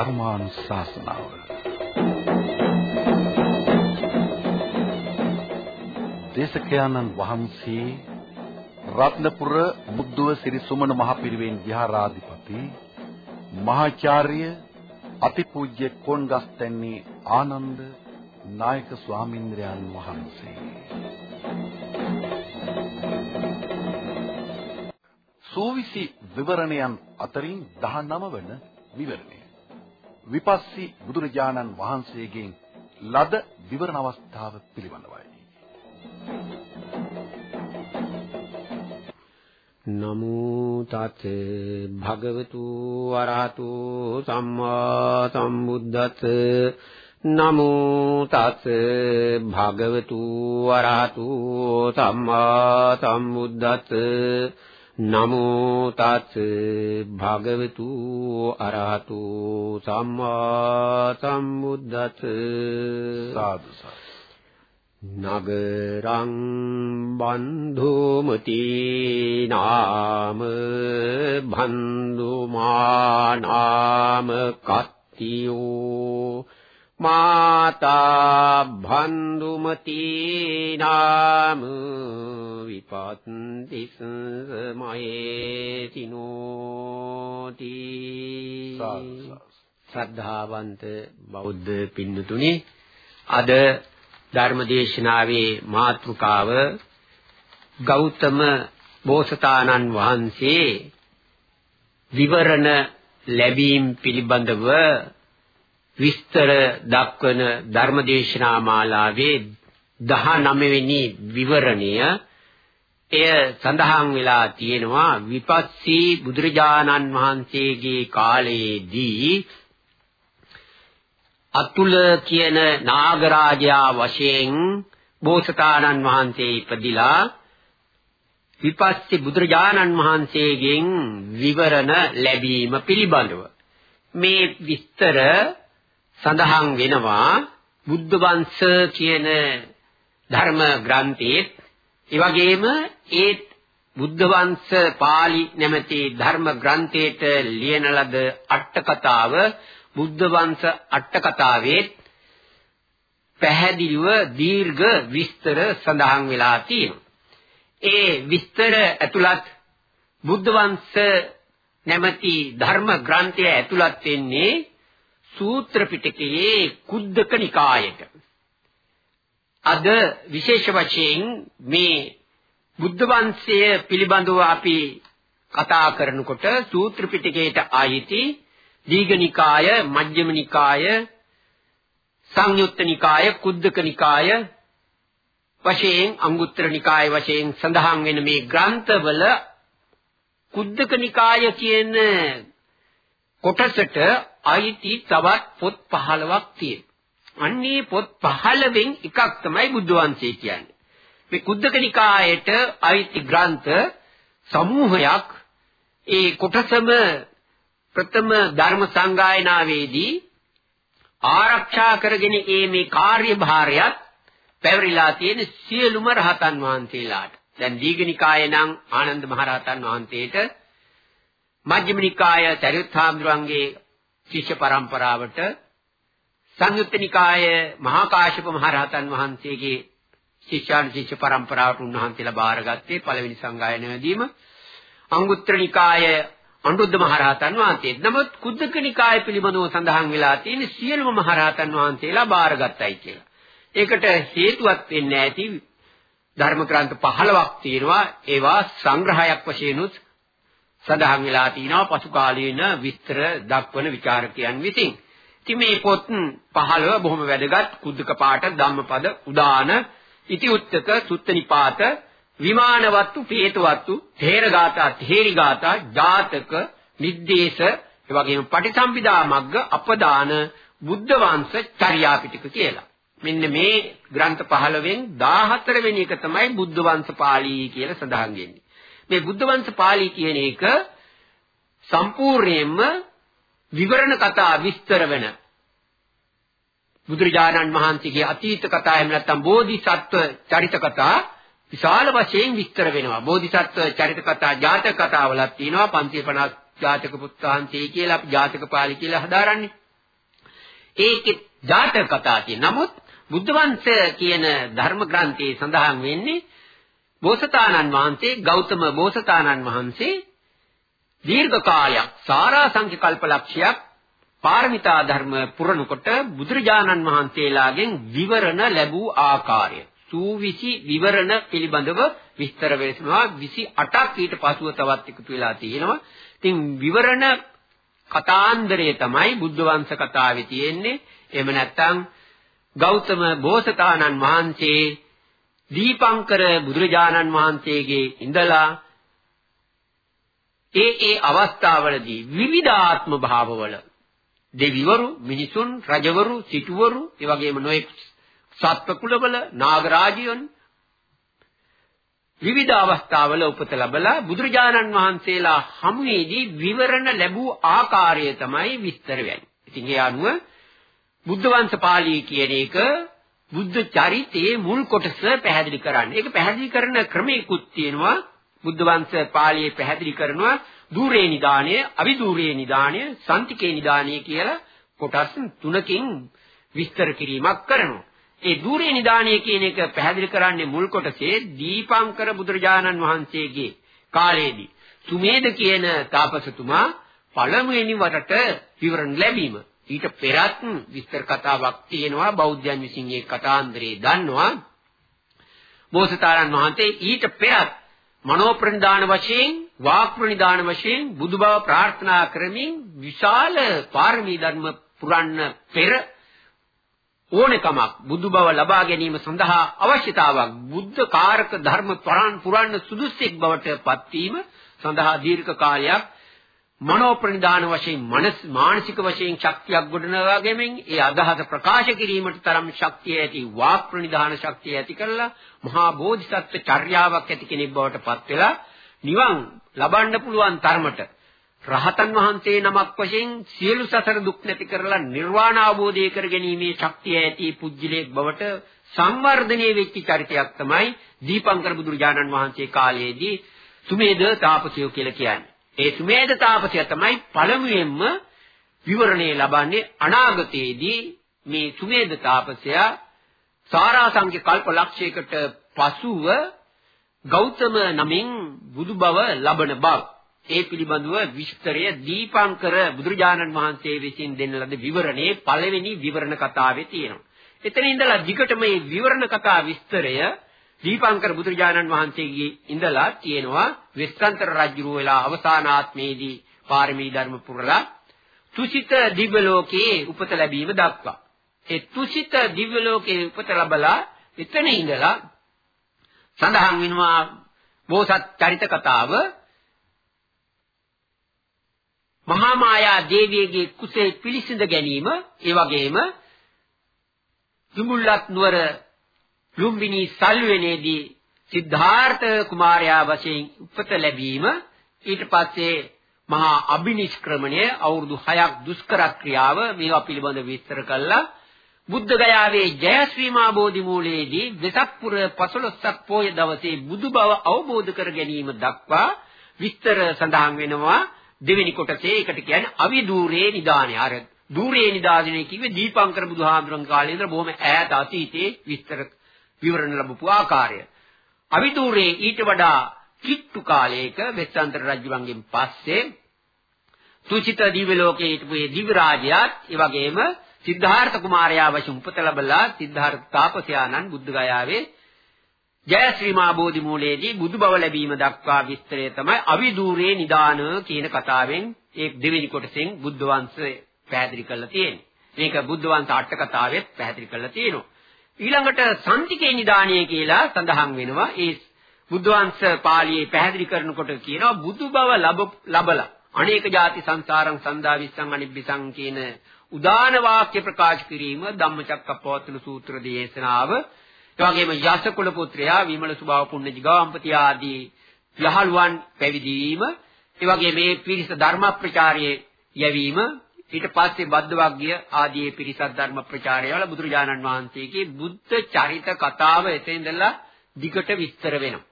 ධර්මානුශාසනාව. දේශකයන්න් වහන්සේ රත්නපුර මුද්දුව සිරි සුමන මහපිරිවෙන් විහාරාධිපති මහාචාර්ය අතිපූජ්‍ය කොණ්ගස්තැන්නේ ආනන්ද නායක ස්වාමීන්ද්‍රයන් වහන්සේ. සූවිසි විවරණයන් අතරින් 19 වන විවරණය. විපස්සී බුදුරජාණන් වහන්සේගෙන් ලද විවරණ අවස්ථාව පිළිබඳවයි. නමෝ තත් භගවතු වරහතු සම්මා සම්බුද්දත්. නමෝ තත් භගවතු වරහතු සම්මා සම්බුද්දත්. නමෝ තත් භගවතු අරහතු සම්මා සම්බුද්දත් සාදු සාදු. නගරං බන්ධුමති නාම බන්ධුමා නාම කත්තියෝ මාතා බන්ධුමති නාම විපත්ති සමයේ තිනෝති ශ්‍රද්ධාවන්ත බෞද්ධ පින්නතුනි අද ධර්මදේශනාවේ මාතෘකාව ගෞතම බෝසතාණන් වහන්සේ විවරණ ලැබීම් පිළිබඳව විස්තර දක්වන ධර්මදේශනා මාලාවේ 19 වෙනි විවරණය. එය සඳහන් වෙලා තියෙනවා විපස්සී බුදුරජාණන් වහන්සේගේ කාලයේදී අතුල කියන නාගරාජයා වශයෙන් බෝසතාණන් වහන්සේ ඉපදිලා විපස්සී බුදුරජාණන් වහන්සේගෙන් විවරණ ලැබීම පිළිබඳව. මේ විස්තර සඳහන් වෙනවා බුද්ධ වංශ කියන ධර්ම ග්‍රන්ථයේ ඒ වගේම ඒ බුද්ධ වංශ පාළි නැමැති ධර්ම ග්‍රන්ථයට ලියන ලද අට කතාව බුද්ධ වංශ අට කතාවේ පැහැදිලිව දීර්ඝ විස්තර සඳහන් වෙලා තියෙනවා. ඒ විස්තර ඇතුළත් බුද්ධ වංශ නැමැති ධර්ම ග්‍රන්ථය ඇතුළත් වෙන්නේ සූත්‍ර පිටකයේ කුද්දක නිකායට. අද විශේෂ වශයෙන් මේ බුද්ධ වංශය පිළිබඳව අපි කතා කරනකොට සූත්‍ර පිටකයට ආйти දීඝනිකාය මජ්ක්‍ධිම නිකාය සංයුත්ත නිකාය කුද්දක නිකාය වශයෙන් අංගුත්තර නිකාය වශයෙන් සඳහන් වෙන මේ ග්‍රන්ථවල කුද්දක නිකාය කියන කොටසට අයිති තවත් පොත් 15ක් තියෙනවා. අන්නේ පොත් 15න් එකක් තමයි බුද්ධ වංශය කියන්නේ. මේ කුද්දක නිකායට අයිති ග්‍රන්ථ සමූහයක් ඒ කොටසම ප්‍රථම ධර්ම සංගායනාවේදී ආරක්ෂා කරගෙන ඒ මේ කාර්යභාරයත් පැවරිලා තියෙන සියලුම රහතන් වහන්සේලාට. දැන් දීඝනිකාය නම් ආනන්ද මහරහතන් වහන්සේට මජ්ක්‍ධිම නිකාය සරියුත් හාමුදුරන්ගේ ශිෂ්‍ය පරම්පරාවට සංයුත්ත නිකාය මහා කාශ්‍යප මහරහතන් වහන්සේගේ ශිෂ්‍යාන් ශිෂ්‍ය පරම්පරාවට උන්වහන්සේලා බාරගත්තේ පළවෙනි සංගායනාවේදීම අංගුත්තර නිකාය අනුරුද්ධ මහරහතන් වහන්සේ. නමුත් කුද්දක නිකාය පිළිබඳව සඳහන් වෙලා තියෙන සියලුම මහරහතන් වහන්සේලා බාරගත්තයි කියලා. ඒකට හේතුවක් වෙන්නේ ඇති ධර්ම ග්‍රන්ථ 15ක් තියෙනවා. ඒවා සංග්‍රහයක් වශයෙන් උත් සඳහන් වෙලා තිනවා පසු කාලීන විස්තර දක්වන ਵਿਚාරකයන් විසින්. ඉතින් මේ පොත් 15 බොහොම වැදගත් කුද්දක පාඨ ධම්මපද උදාන ඉති උත්තක සුත්ත නිපාත විමානවත්තු පේතවත්තු තේරගාතා තේරිගාතා ජාතක නිද්දේශ ඒ වගේම පටිසම්භිදා මග්ග අපදාන බුද්ධ වංශ චර්යා පිටක කියලා. මෙන්න මේ ග්‍රන්ථ 15න් 14 වෙනි එක තමයි බුද්ධ වංශ පාළි කියලා සඳහන් වෙන්නේ. මේ බුද්ධ වංශ පාළි කියන එක සම්පූර්ණයෙන්ම විවරණ කතා විස්තර වෙන බුදුරජාණන් වහන්සේගේ අතීත කතා එහෙම නැත්නම් බෝධිසත්ව චරිත කතා විශාල වශයෙන් විස්තර වෙනවා. බෝධිසත්ව චරිත කතා ජාතක කතාවලක් තියෙනවා 550 ජාතක පුත්තාන්තේ කියලා අපි ජාතක පාළි කියලා හදාරන්නේ. ඒකේ ජාතක කතා තියෙන. නමුත් බුද්ධ වංශ කියන ධර්ම ග්‍රන්ථයේ සඳහන් වෙන්නේ බෝසතාණන් වහන්සේ ගෞතම බෝසතාණන් වහන්සේ දීර්ඝ කාලයක් සාරාංශික කල්පලක්ෂයක් පාරමිතා ධර්ම පුරනකොට බුදුරජාණන් වහන්සේලාගෙන් විවරණ ලැබූ ආකාරය සූවිසි විවරණ පිළිබඳව විස්තර වෙනවා 28ක් ඊට පසුව තවත් එකතු වෙලා තියෙනවා. ඉතින් විවරණ කතාන්දරය තමයි බුද්ධ වංශ කතාවේ තියෙන්නේ. එහෙම නැත්නම් ගෞතම බෝසතාණන් වහන්සේ දීපංකර බුදුරජාණන් වහන්සේගේ ඉඳලා ඒ ඒ අවස්ථාවලදී විවිධාත්ම භාවවල දෙවිවරු මිනිසුන් රජවරු සිටුවරු ඒ වගේම නොඑක් සත්ව කුලවල නාගරාජයන් විවිධ අවස්ථාවල උපත ලැබලා බුදුරජාණන් වහන්සේලා හමුවේදී විවරණ ලැබූ ආකාරය තමයි විස්තර වෙන්නේ. ඉතින් ඒ අනුව බුද්ධ වංශ පාළී කියන එක බුද්ධ චරිතයේ මුල් කොටස පැහැදිලි කරන්නේ. ඒක පැහැදිලි කරන ක්‍රමයකුත් තියෙනවා. බුද්ධ වංශ පාළියේ පැහැදිලි කරනවා දූරේ නිදාණය, අවිදූරේ නිදාණය, සන්තිකේ නිදාණය කියලා කොටස් තුනකින් විස්තර කිරීමක් කරනවා. ඒ ධූරේ නිදාණය කියන එක පැහැදිලි කරන්නේ මුල් කොටසේ දීපංකර බුදුරජාණන් වහන්සේගේ කාලයේදී සුමේද කියන තාපසතුමා පළමුවෙනි වරට විවරණ ලැබීම. ඊට පෙරත් විස්තර කතාවක් තියෙනවා බෞද්ධයන් විසින් ඒ කතාන්දරේ දන්නවා. බෝසතාණන් වහන්සේ ඊට පෙරත් මනෝ ප්‍රනිදාන වශයෙන් වාක් ප්‍රනිදාන වශයෙන් බුදු බව ප්‍රාර්ථනා කරමින් විශාල පාරමී ධර්ම පුරන්න පෙර ඕනෙකමක් බුදු බව ලබා ගැනීම සඳහා අවශ්‍යතාවක් බුද්ධ කාරක ධර්ම පුරාණ සුදුස්සෙක් බවට පත්වීම සඳහා දීර්ඝ කාලයක් මනෝ ප්‍රනිදාන වශයෙන් මනස් මානසික වශයෙන් ශක්තියක් ගොඩනගා ගැනීමෙන් ඒ අදහස ප්‍රකාශ කිරීමට තරම් ශක්තිය ඇති වාක් ප්‍රනිදාන ශක්තිය ඇති කරලා මහා බෝධිසත්ව චර්යාවක් ඇති කෙනෙක් බවට පත් වෙලා නිවන් ලබන්න පුළුවන් තරමට රහතන් වහන්සේ නමක් වශයෙන් සියලු සසර දුක් නැති කරලා නිර්වාණ අවබෝධය කර ගැනීමේ ශක්තිය ඇති පුජ්‍යලයක් බවට සංවර්ධනය වෙච්ච චරිතයක් තමයි දීපංකර බුදුරජාණන් වහන්සේ කාලයේදී සුමේද තාපසය කියලා කියන්නේ. ඒ සුමේද තාපසය තමයි පළමුවෙන්ම විවරණය ලබන්නේ අනාගතයේදී මේ සුමේද තාපසයා සාරාංශික කල්ප ලක්ෂයකට පසුව ගෞතම නමින් බුදු බව ලබන බව ඒ පිළිබඳව විස්තරය දීපංකර බුදුරජාණන් වහන්සේ විසින් දෙන ලද විවරණේ පළවෙනි විවරණ කතාවේ තියෙනවා. එතන ඉඳලා දිගට මේ විවරණ කතා විස්තරය දීපංකර බුදුරජාණන් වහන්සේගේ ඉඳලා තියෙනවා වෙස්සන්තර රජුරුව වෙලා අවසානාත්මේදී පාරමී ධර්ම පුරලා තුසිත දිව්‍ය ලෝකයේ උපත ලැබීම දක්වා. ඒ තුසිත දිව්‍ය ලෝකයේ උපත ලැබලා එතන ඉඳලා සඳහන් වෙනවා බෝසත් චරිත කතාව මහා මායා දේවියගේ කුසේ පිළිසිඳ ගැනීම ඒ වගේම කිඹුල්ලත් නුවර ලුම්බිනි සල්වෙනේදී සිද්ධාර්ථ කුමාරයා වශයෙන් උපත ලැබීම ඊට පස්සේ මහා අබිනිෂ්ක්‍රමණය අවුරුදු 6ක් දුෂ්කර ක්‍රියාව මේවා පිළිබඳ විස්තර කළා බුද්ධ ගයාවේ ජයශ්‍රීමා බෝධි මූලයේදී වෙසක් පුර 15ක් පෝය දවසේ බුදු බව අවබෝධ කර ගැනීම දක්වා විස්තර සඳහන් වෙනවා දෙවෙනි කොටසේ ඒකට කියන්නේ අවිදූරේ නිදානය. අර දූරේ නිදානය කිව්වේ දීපංකර බුදුහාමුදුරන් කාලේ ඉඳලා බොහොම ඈත අතීතයේ විස්තර විවරණ ලැබපු ආකාරය. අවිදූරේ ඊට වඩා කිට්ටු කාලයක වෙස්සන්තර රජුන්ගෙන් පස්සේ තුචිත දිව්‍ය ලෝකයේ හිටපු ඒ දිව්‍ය රාජයාත් ඒ වගේම සිද්ධාර්ථ කුමාරයා වශයෙන් උපත ලැබලා සිද්ධාර්ථ තාපසයාණන් බුද්ධ ගයාවේ ජයශ්‍රී මා බෝධි මූලයේදී බුදු බව ලැබීම දක්වා විස්තරය තමයි අවිදූරේ නිදාන කියන කතාවෙන් ඒ දෙවෙනි කොටසෙන් බුද්ධ වංශය පැහැදිලි කරලා තියෙන්නේ. මේක බුද්ධ වංශ අට කතාවෙත් පැහැදිලි කරලා තියෙනවා. ඊළඟට සම්තිකේ නිදානිය කියලා සඳහන් වෙනවා. ඒ බුද්ධ වංශ පාළියේ පැහැදිලි කරනකොට කියනවා බුදු බව ලබලා අනේක ಜಾති සංසාරං සන්දා විස්සං අනිබ්බිසං කියන උදාන වාක්‍ය ප්‍රකාශ කිරීම ධම්මචක්කප්පවත්තන සූත්‍ර දේශනාව. ඒ වගේම යස කුල පුත්‍රයා විමල සුභාව පුණ්‍ය ජිගාම්පති ආදී යහළුවන් පැවිදි වීම ඒ වගේ මේ පිරිස ධර්ම ප්‍රචාරයේ යැවීම. ඊට පස්සේ බද්ද වග්ගය ආදී පිරිසක් ධර්ම ප්‍රචාරය වල බුදුරජාණන් වහන්සේගේ බුද්ධ චරිත කතාව එතෙන්දලා දිගට විස්තර වෙනවා.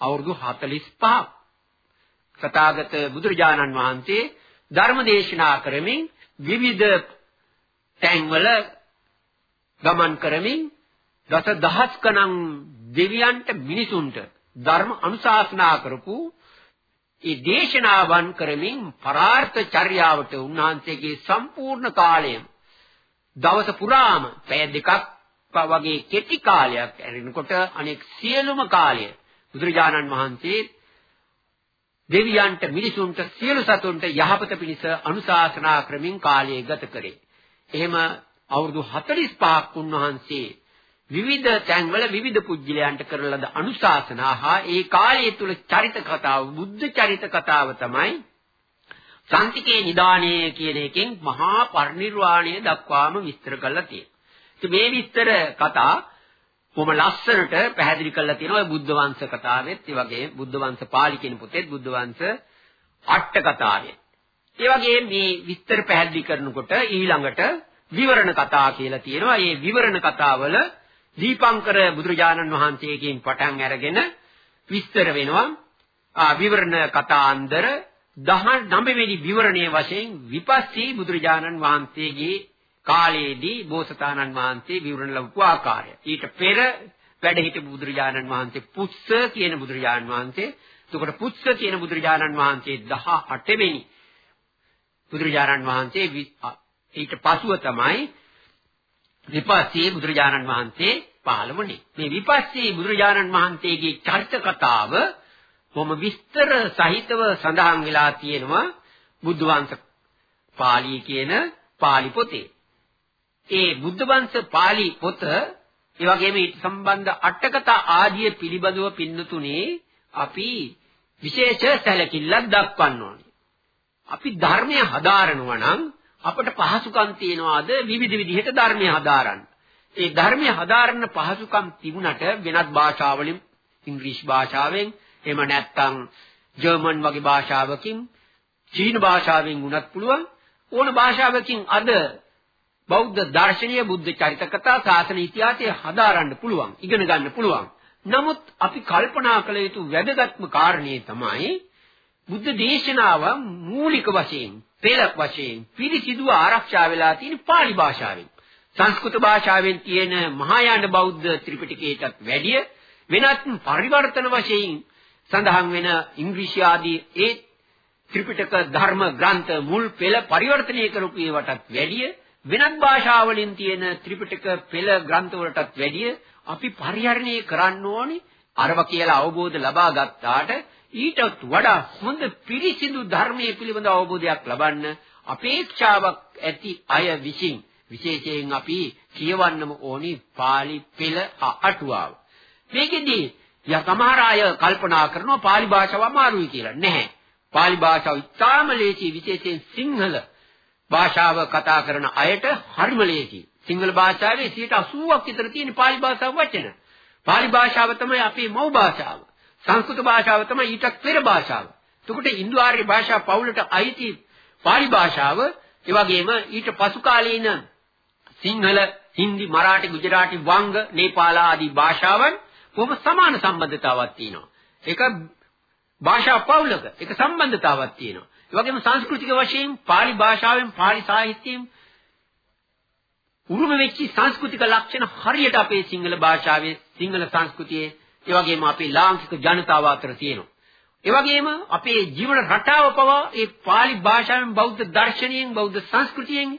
අවුරුදු 45ක් තථාගත බුදුරජාණන් වහන්සේ ධර්ම දේශනා කරමින් විවිධ තැන්වල ගමන් කරමින් දස දහස් ගණන් දෙවියන්ට මිනිසුන්ට ධර්ම අනුශාසනා කරපු ඒ දේශනාවන් කරමින් පරාර්ථ චර්යාවට උන්වහන්සේගේ සම්පූර්ණ කාලය දවස පුරාම පැය දෙකක් වගේ කෙටි කාලයක් ඇරෙනකොට අනෙක් සියලුම කාලය බුදුරජාණන් වහන්සේ දෙවියන්ට මිනිසුන්ට සියලු සතුන්ට යහපත පිණිස අනුශාසනා ක්‍රමින් කාලය ගත කරේ. එහෙම අවුරුදු 45ක් උන්වහන්සේ විවිධ තැන්වල විවිධ පුජ්‍යලයන්ට කරන ලද අනුශාසනා හා ඒ කාලය තුල චරිත කතාව බුද්ධ චරිත කතාව තමයි සාන්තිකේ නිදාණය කියන එකෙන් මහා පරිනිර්වාණය දක්වාම විස්තර කරලා තියෙනවා. මේ විස්තර කතා කොහොම ලස්සනට පැහැදිලි කරලා තියෙනවා බුද්ධ වංශ කතාවෙත් ඒ වගේ බුද්ධ වංශ පාළි කියන පොතේත් බුද්ධ වංශ අට කතාවේ. ඒ වගේ මේ විස්තර පැහැදිලි කරනකොට ඊළඟට විවරණ කතා කියලා තියෙනවා. මේ විවරණ කතාවල දීපංකර බුදුරජාණන් වහන්සේගෙන් පටන් අරගෙන විස්තර වෙනවා. ආ විවරණ කතාන්දර 19 වෙනි විවරණයේ වශයෙන් විපස්සී බුදුරජාණන් වහන්සේගේ කාලයේදී බෝසතාණන් වහන්සේ විවරණ ලැබපු ආකාරය. ඊට පෙර වැඩ හිටපු බුදුරජාණන් වහන්සේ පුස්ස කියන බුදුරජාණන් වහන්සේ. එතකොට පුස්ස කියන බුදුරජාණන් වහන්සේ 18 වෙනි බුදුරජාණන් වහන්සේ ඊට පසුව තමයි විපස්සී බුදුරජාණන් වහන්සේ පහළ වුණේ. මේ විපස්සී බුදුරජාණන් වහන්සේගේ චරිත කතාව කොහොම විස්තර සහිතව සඳහන් වෙලා තියෙනවා බුද්ධ වංශ පාළි කියන පාළි පොතේ. ඒ බුද්ධ වංශ පාළි පොත ඒ වගේම ඊට සම්බන්ධ අටකතා ආදිය පිළිබඳව පින්නතුනේ අපි විශේෂ සැලකිල්ලක් දක්වන්න ඕනේ. අපි ධර්මය හදාරනවා නම් අපට පහසුකම් තියනවාද? විවිධ විදිහට ධර්මය හදාරන්න. ඒ ධර්මය හදාරන්න පහසුකම් තිබුණට වෙනත් භාෂාවලින් ඉංග්‍රීසි භාෂාවෙන් එහෙම නැත්නම් ජර්මන් වගේ භාෂාවකින් චීන භාෂාවෙන් වුණත් පුළුවන්. ඕන භාෂාවකින් අද බෞද්ධ දර්ශනීය බුද්ධ චරිත කතා සාසන ඉතිහාසය හදාරන්න පුළුවන් ඉගෙන ගන්න පුළුවන්. නමුත් අපි කල්පනා කළ යුතු වැදගත්ම කාරණේ තමයි බුද්ධ දේශනාව මූලික වශයෙන් පෙළක් වශයෙන් පිරිසිදුව ආරක්ෂා වෙලා තියෙන pāli භාෂාවෙන්. සංස්කෘත භාෂාවෙන් තියෙන මහායාන බෞද්ධ ත්‍රිපිටකයටත් වැඩිය වෙනත් පරිවර්තන වශයෙන් සඳහන් වෙන ඉංග්‍රීසි ආදී ඒ ත්‍රිපිටක ධර්ම ග්‍රන්ථ මුල් පෙළ පරිවර්තනය කරපු ඒවටත් වැඩිය වෙනත් භාෂාවලින් තියෙන ත්‍රිපිටක පෙළ ග්‍රන්ථ වලටත් වැඩිය අපි පරිහරණය කරන්න ඕනේ. අරව කියලා අවබෝධ ලබා ගත්තාට ඊටත් වඩා හොඳ පිරිසිදු ධර්මයේ පිළිබඳ අවබෝධයක් ලබන්න අපේක්ෂාවක් ඇති අය විසින් විශේෂයෙන් අපි කියවන්නම ඕනි pāli පෙළ අටුවාව. මේකෙදී යා සමහර අය කල්පනා කරනවා pāli භාෂාව අමාරුයි කියලා. නැහැ. pāli භාෂාව ඉතාම ලේසි විශේෂයෙන් සිංහල භාෂාව කතා කරන අයට හරිම ලේසි. සිංහල භාෂාවේ 80ක් විතර තියෙන pāli භාෂාව වචන. pāli භාෂාව තමයි අපේ මව් භාෂාව. සංස්කෘත භාෂාව තමයි ඊටත් පෙර භාෂාව. එතකොට ඉන්දු ආර්ය භාෂා පවුලට අයිති pāli භාෂාව ඒ වගේම ඊට පසු කාලීන සිංහල, හින්දි, මරාಠි, ගුජරාටි, වංග, නේපාල ආදී භාෂාවන් කොහොම සමාන සම්බන්ධතාවක් තියෙනවා. ඒක භාෂා පවුලක ඒක සම්බන්ධතාවක් තියෙනවා. ඒ වගේම සංස්කෘතික වශයෙන් pāli භාෂාවෙන් pāli සාහිත්‍යයෙන් උරුම වෙච්ච සංස්කෘතික ලක්ෂණ හරියට අපේ සිංහල භාෂාවේ සිංහල සංස්කෘතියේ ඒ වගේම අපේ ලාංකික ජනතාව අතර තියෙනවා. ඒ වගේම අපේ ජීවන රටාව පවා ඒ pāli භාෂාවෙන් බෞද්ධ දර්ශනයෙන් බෞද්ධ සංස්කෘතියෙන්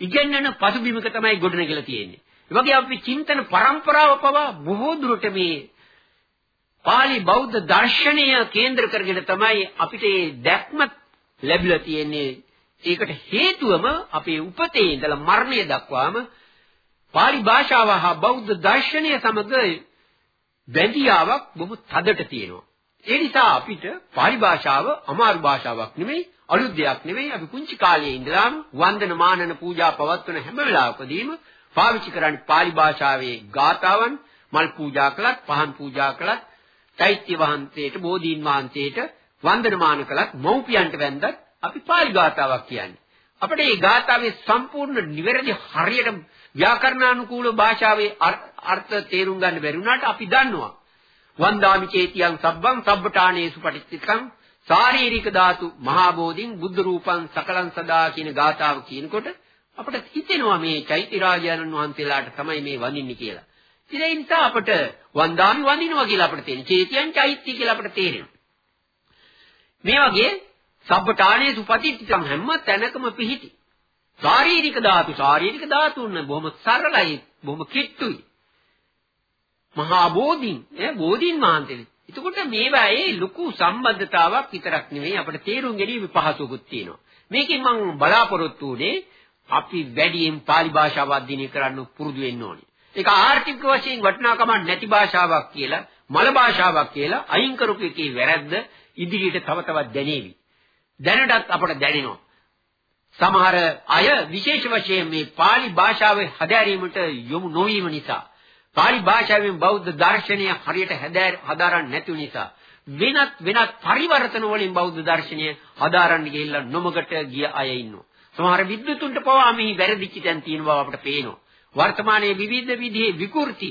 ඉගෙනන පසුබිමක තමයි ගොඩනගලා තියෙන්නේ. ඒ වගේ අපි චින්තන પરම්පරාව පවා බොහෝ දුරට මේ pāli බෞද්ධ දර්ශනය කේන්ද්‍ර කරගෙන තමයි අපිට මේ දැක්ම ලැබිලා තියෙන්නේ. ඒකට හේතුවම අපේ උපතේ ඉඳලා මරණය දක්වාම pāli භාෂාව හා බෞද්ධ දර්ශනය සමග බැඳියාවක් බොහෝ තදට තියෙනවා. ඒ නිසා අපිට pāli භාෂාව අමාරු භාෂාවක් නෙමෙයි අලුත් දෙයක් නෙවෙයි අපි පුංචි කාලයේ ඉඳලාම වන්දන මානන පූජා පවත්වන හැම වෙලාවකදීම පාවිච්චි කරන්නේ pāli භාෂාවේ ගාතාවන් මල් පූජා කළත් පහන් පූජා කළත් චෛත්‍ය වහන්සේට බෝධීන් වහන්සේට වන්දනමාන කළත් මෞපියන්ට වැන්දත් අපි pāli ගාතාවක් කියන්නේ අපිට මේ ගාතාවේ සම්පූර්ණ නිවැරදි හරියට ව්‍යාකරණානුකූල භාෂාවේ අර්ථ තේරුම් ගන්න බැරි වුණාට අපි දන්නවා වන්දාමි චේතියං සබ්බං සබ්බඨානේසු පටිච්චිකං ශාරීරික ධාතු මහා බෝධින් බුද්ධ රූපං සකලං සදා කියන ගාථාව කියනකොට අපිට හිතෙනවා මේ චෛත්‍ය රාජානන් වහන්සේලාට තමයි මේ වඳින්නේ කියලා. ඉතින් ඒ නිසා අපිට වන්දාමි වඳිනවා කියලා අපිට තේරෙන. චේතියන් චෛත්‍ය කියලා අපිට තේරෙනවා. මේ වගේ සබ්බඨානේ සුපතිත්‍තම් හැම තැනකම පිහිටි. ශාරීරික ධාතු ශාරීරික ධාතුන් බොහොම සරලයි බොහොම කිට්ටුයි. මහා බෝධින් ඈ බෝධින් මහන්තලේ. එතකොට මේවායේ ලොකු සම්බන්ධතාවක් විතරක් නෙවෙයි අපිට තේරුම් ගැනීම පහසුකුත් තියෙනවා. මේකෙන් මම බලාපොරොත්තු වෙන්නේ අපි වැඩියෙන් pāli භාෂාව අධ්‍යයනය කරන්න පුරුදු වෙන්න ඕනේ. ඒක ආර්ථික වශයෙන් වටිනාකමක් නැති භාෂාවක් කියලා, මල භාෂාවක් කියලා අයින් කරපු එකේ වැරද්ද ඉදිරියට තව තවත් දැනේවි. දැනටත් අපට දැනෙනවා. සමහර අය විශේෂ වශයෙන් මේ pāli භාෂාවේ හදාරීමට යොමු නොවීම නිසා pāli භාෂාවෙන් බෞද්ධ දර්ශනය හරියට හදාරන්නේ නැති නිසා වෙනත් වෙනත් පරිවර්තන වලින් බෞද්ධ දර්ශනය හදාරන්න ගිහිල්ලා නොමකට ගිය අය ඉන්නවා. සමහර විද්වතුන්ට පවා මෙහි වැරදිච්ච තැන් තියෙන බව අපට පේනවා. වර්තමානයේ විවිධ විදිහේ විකෘති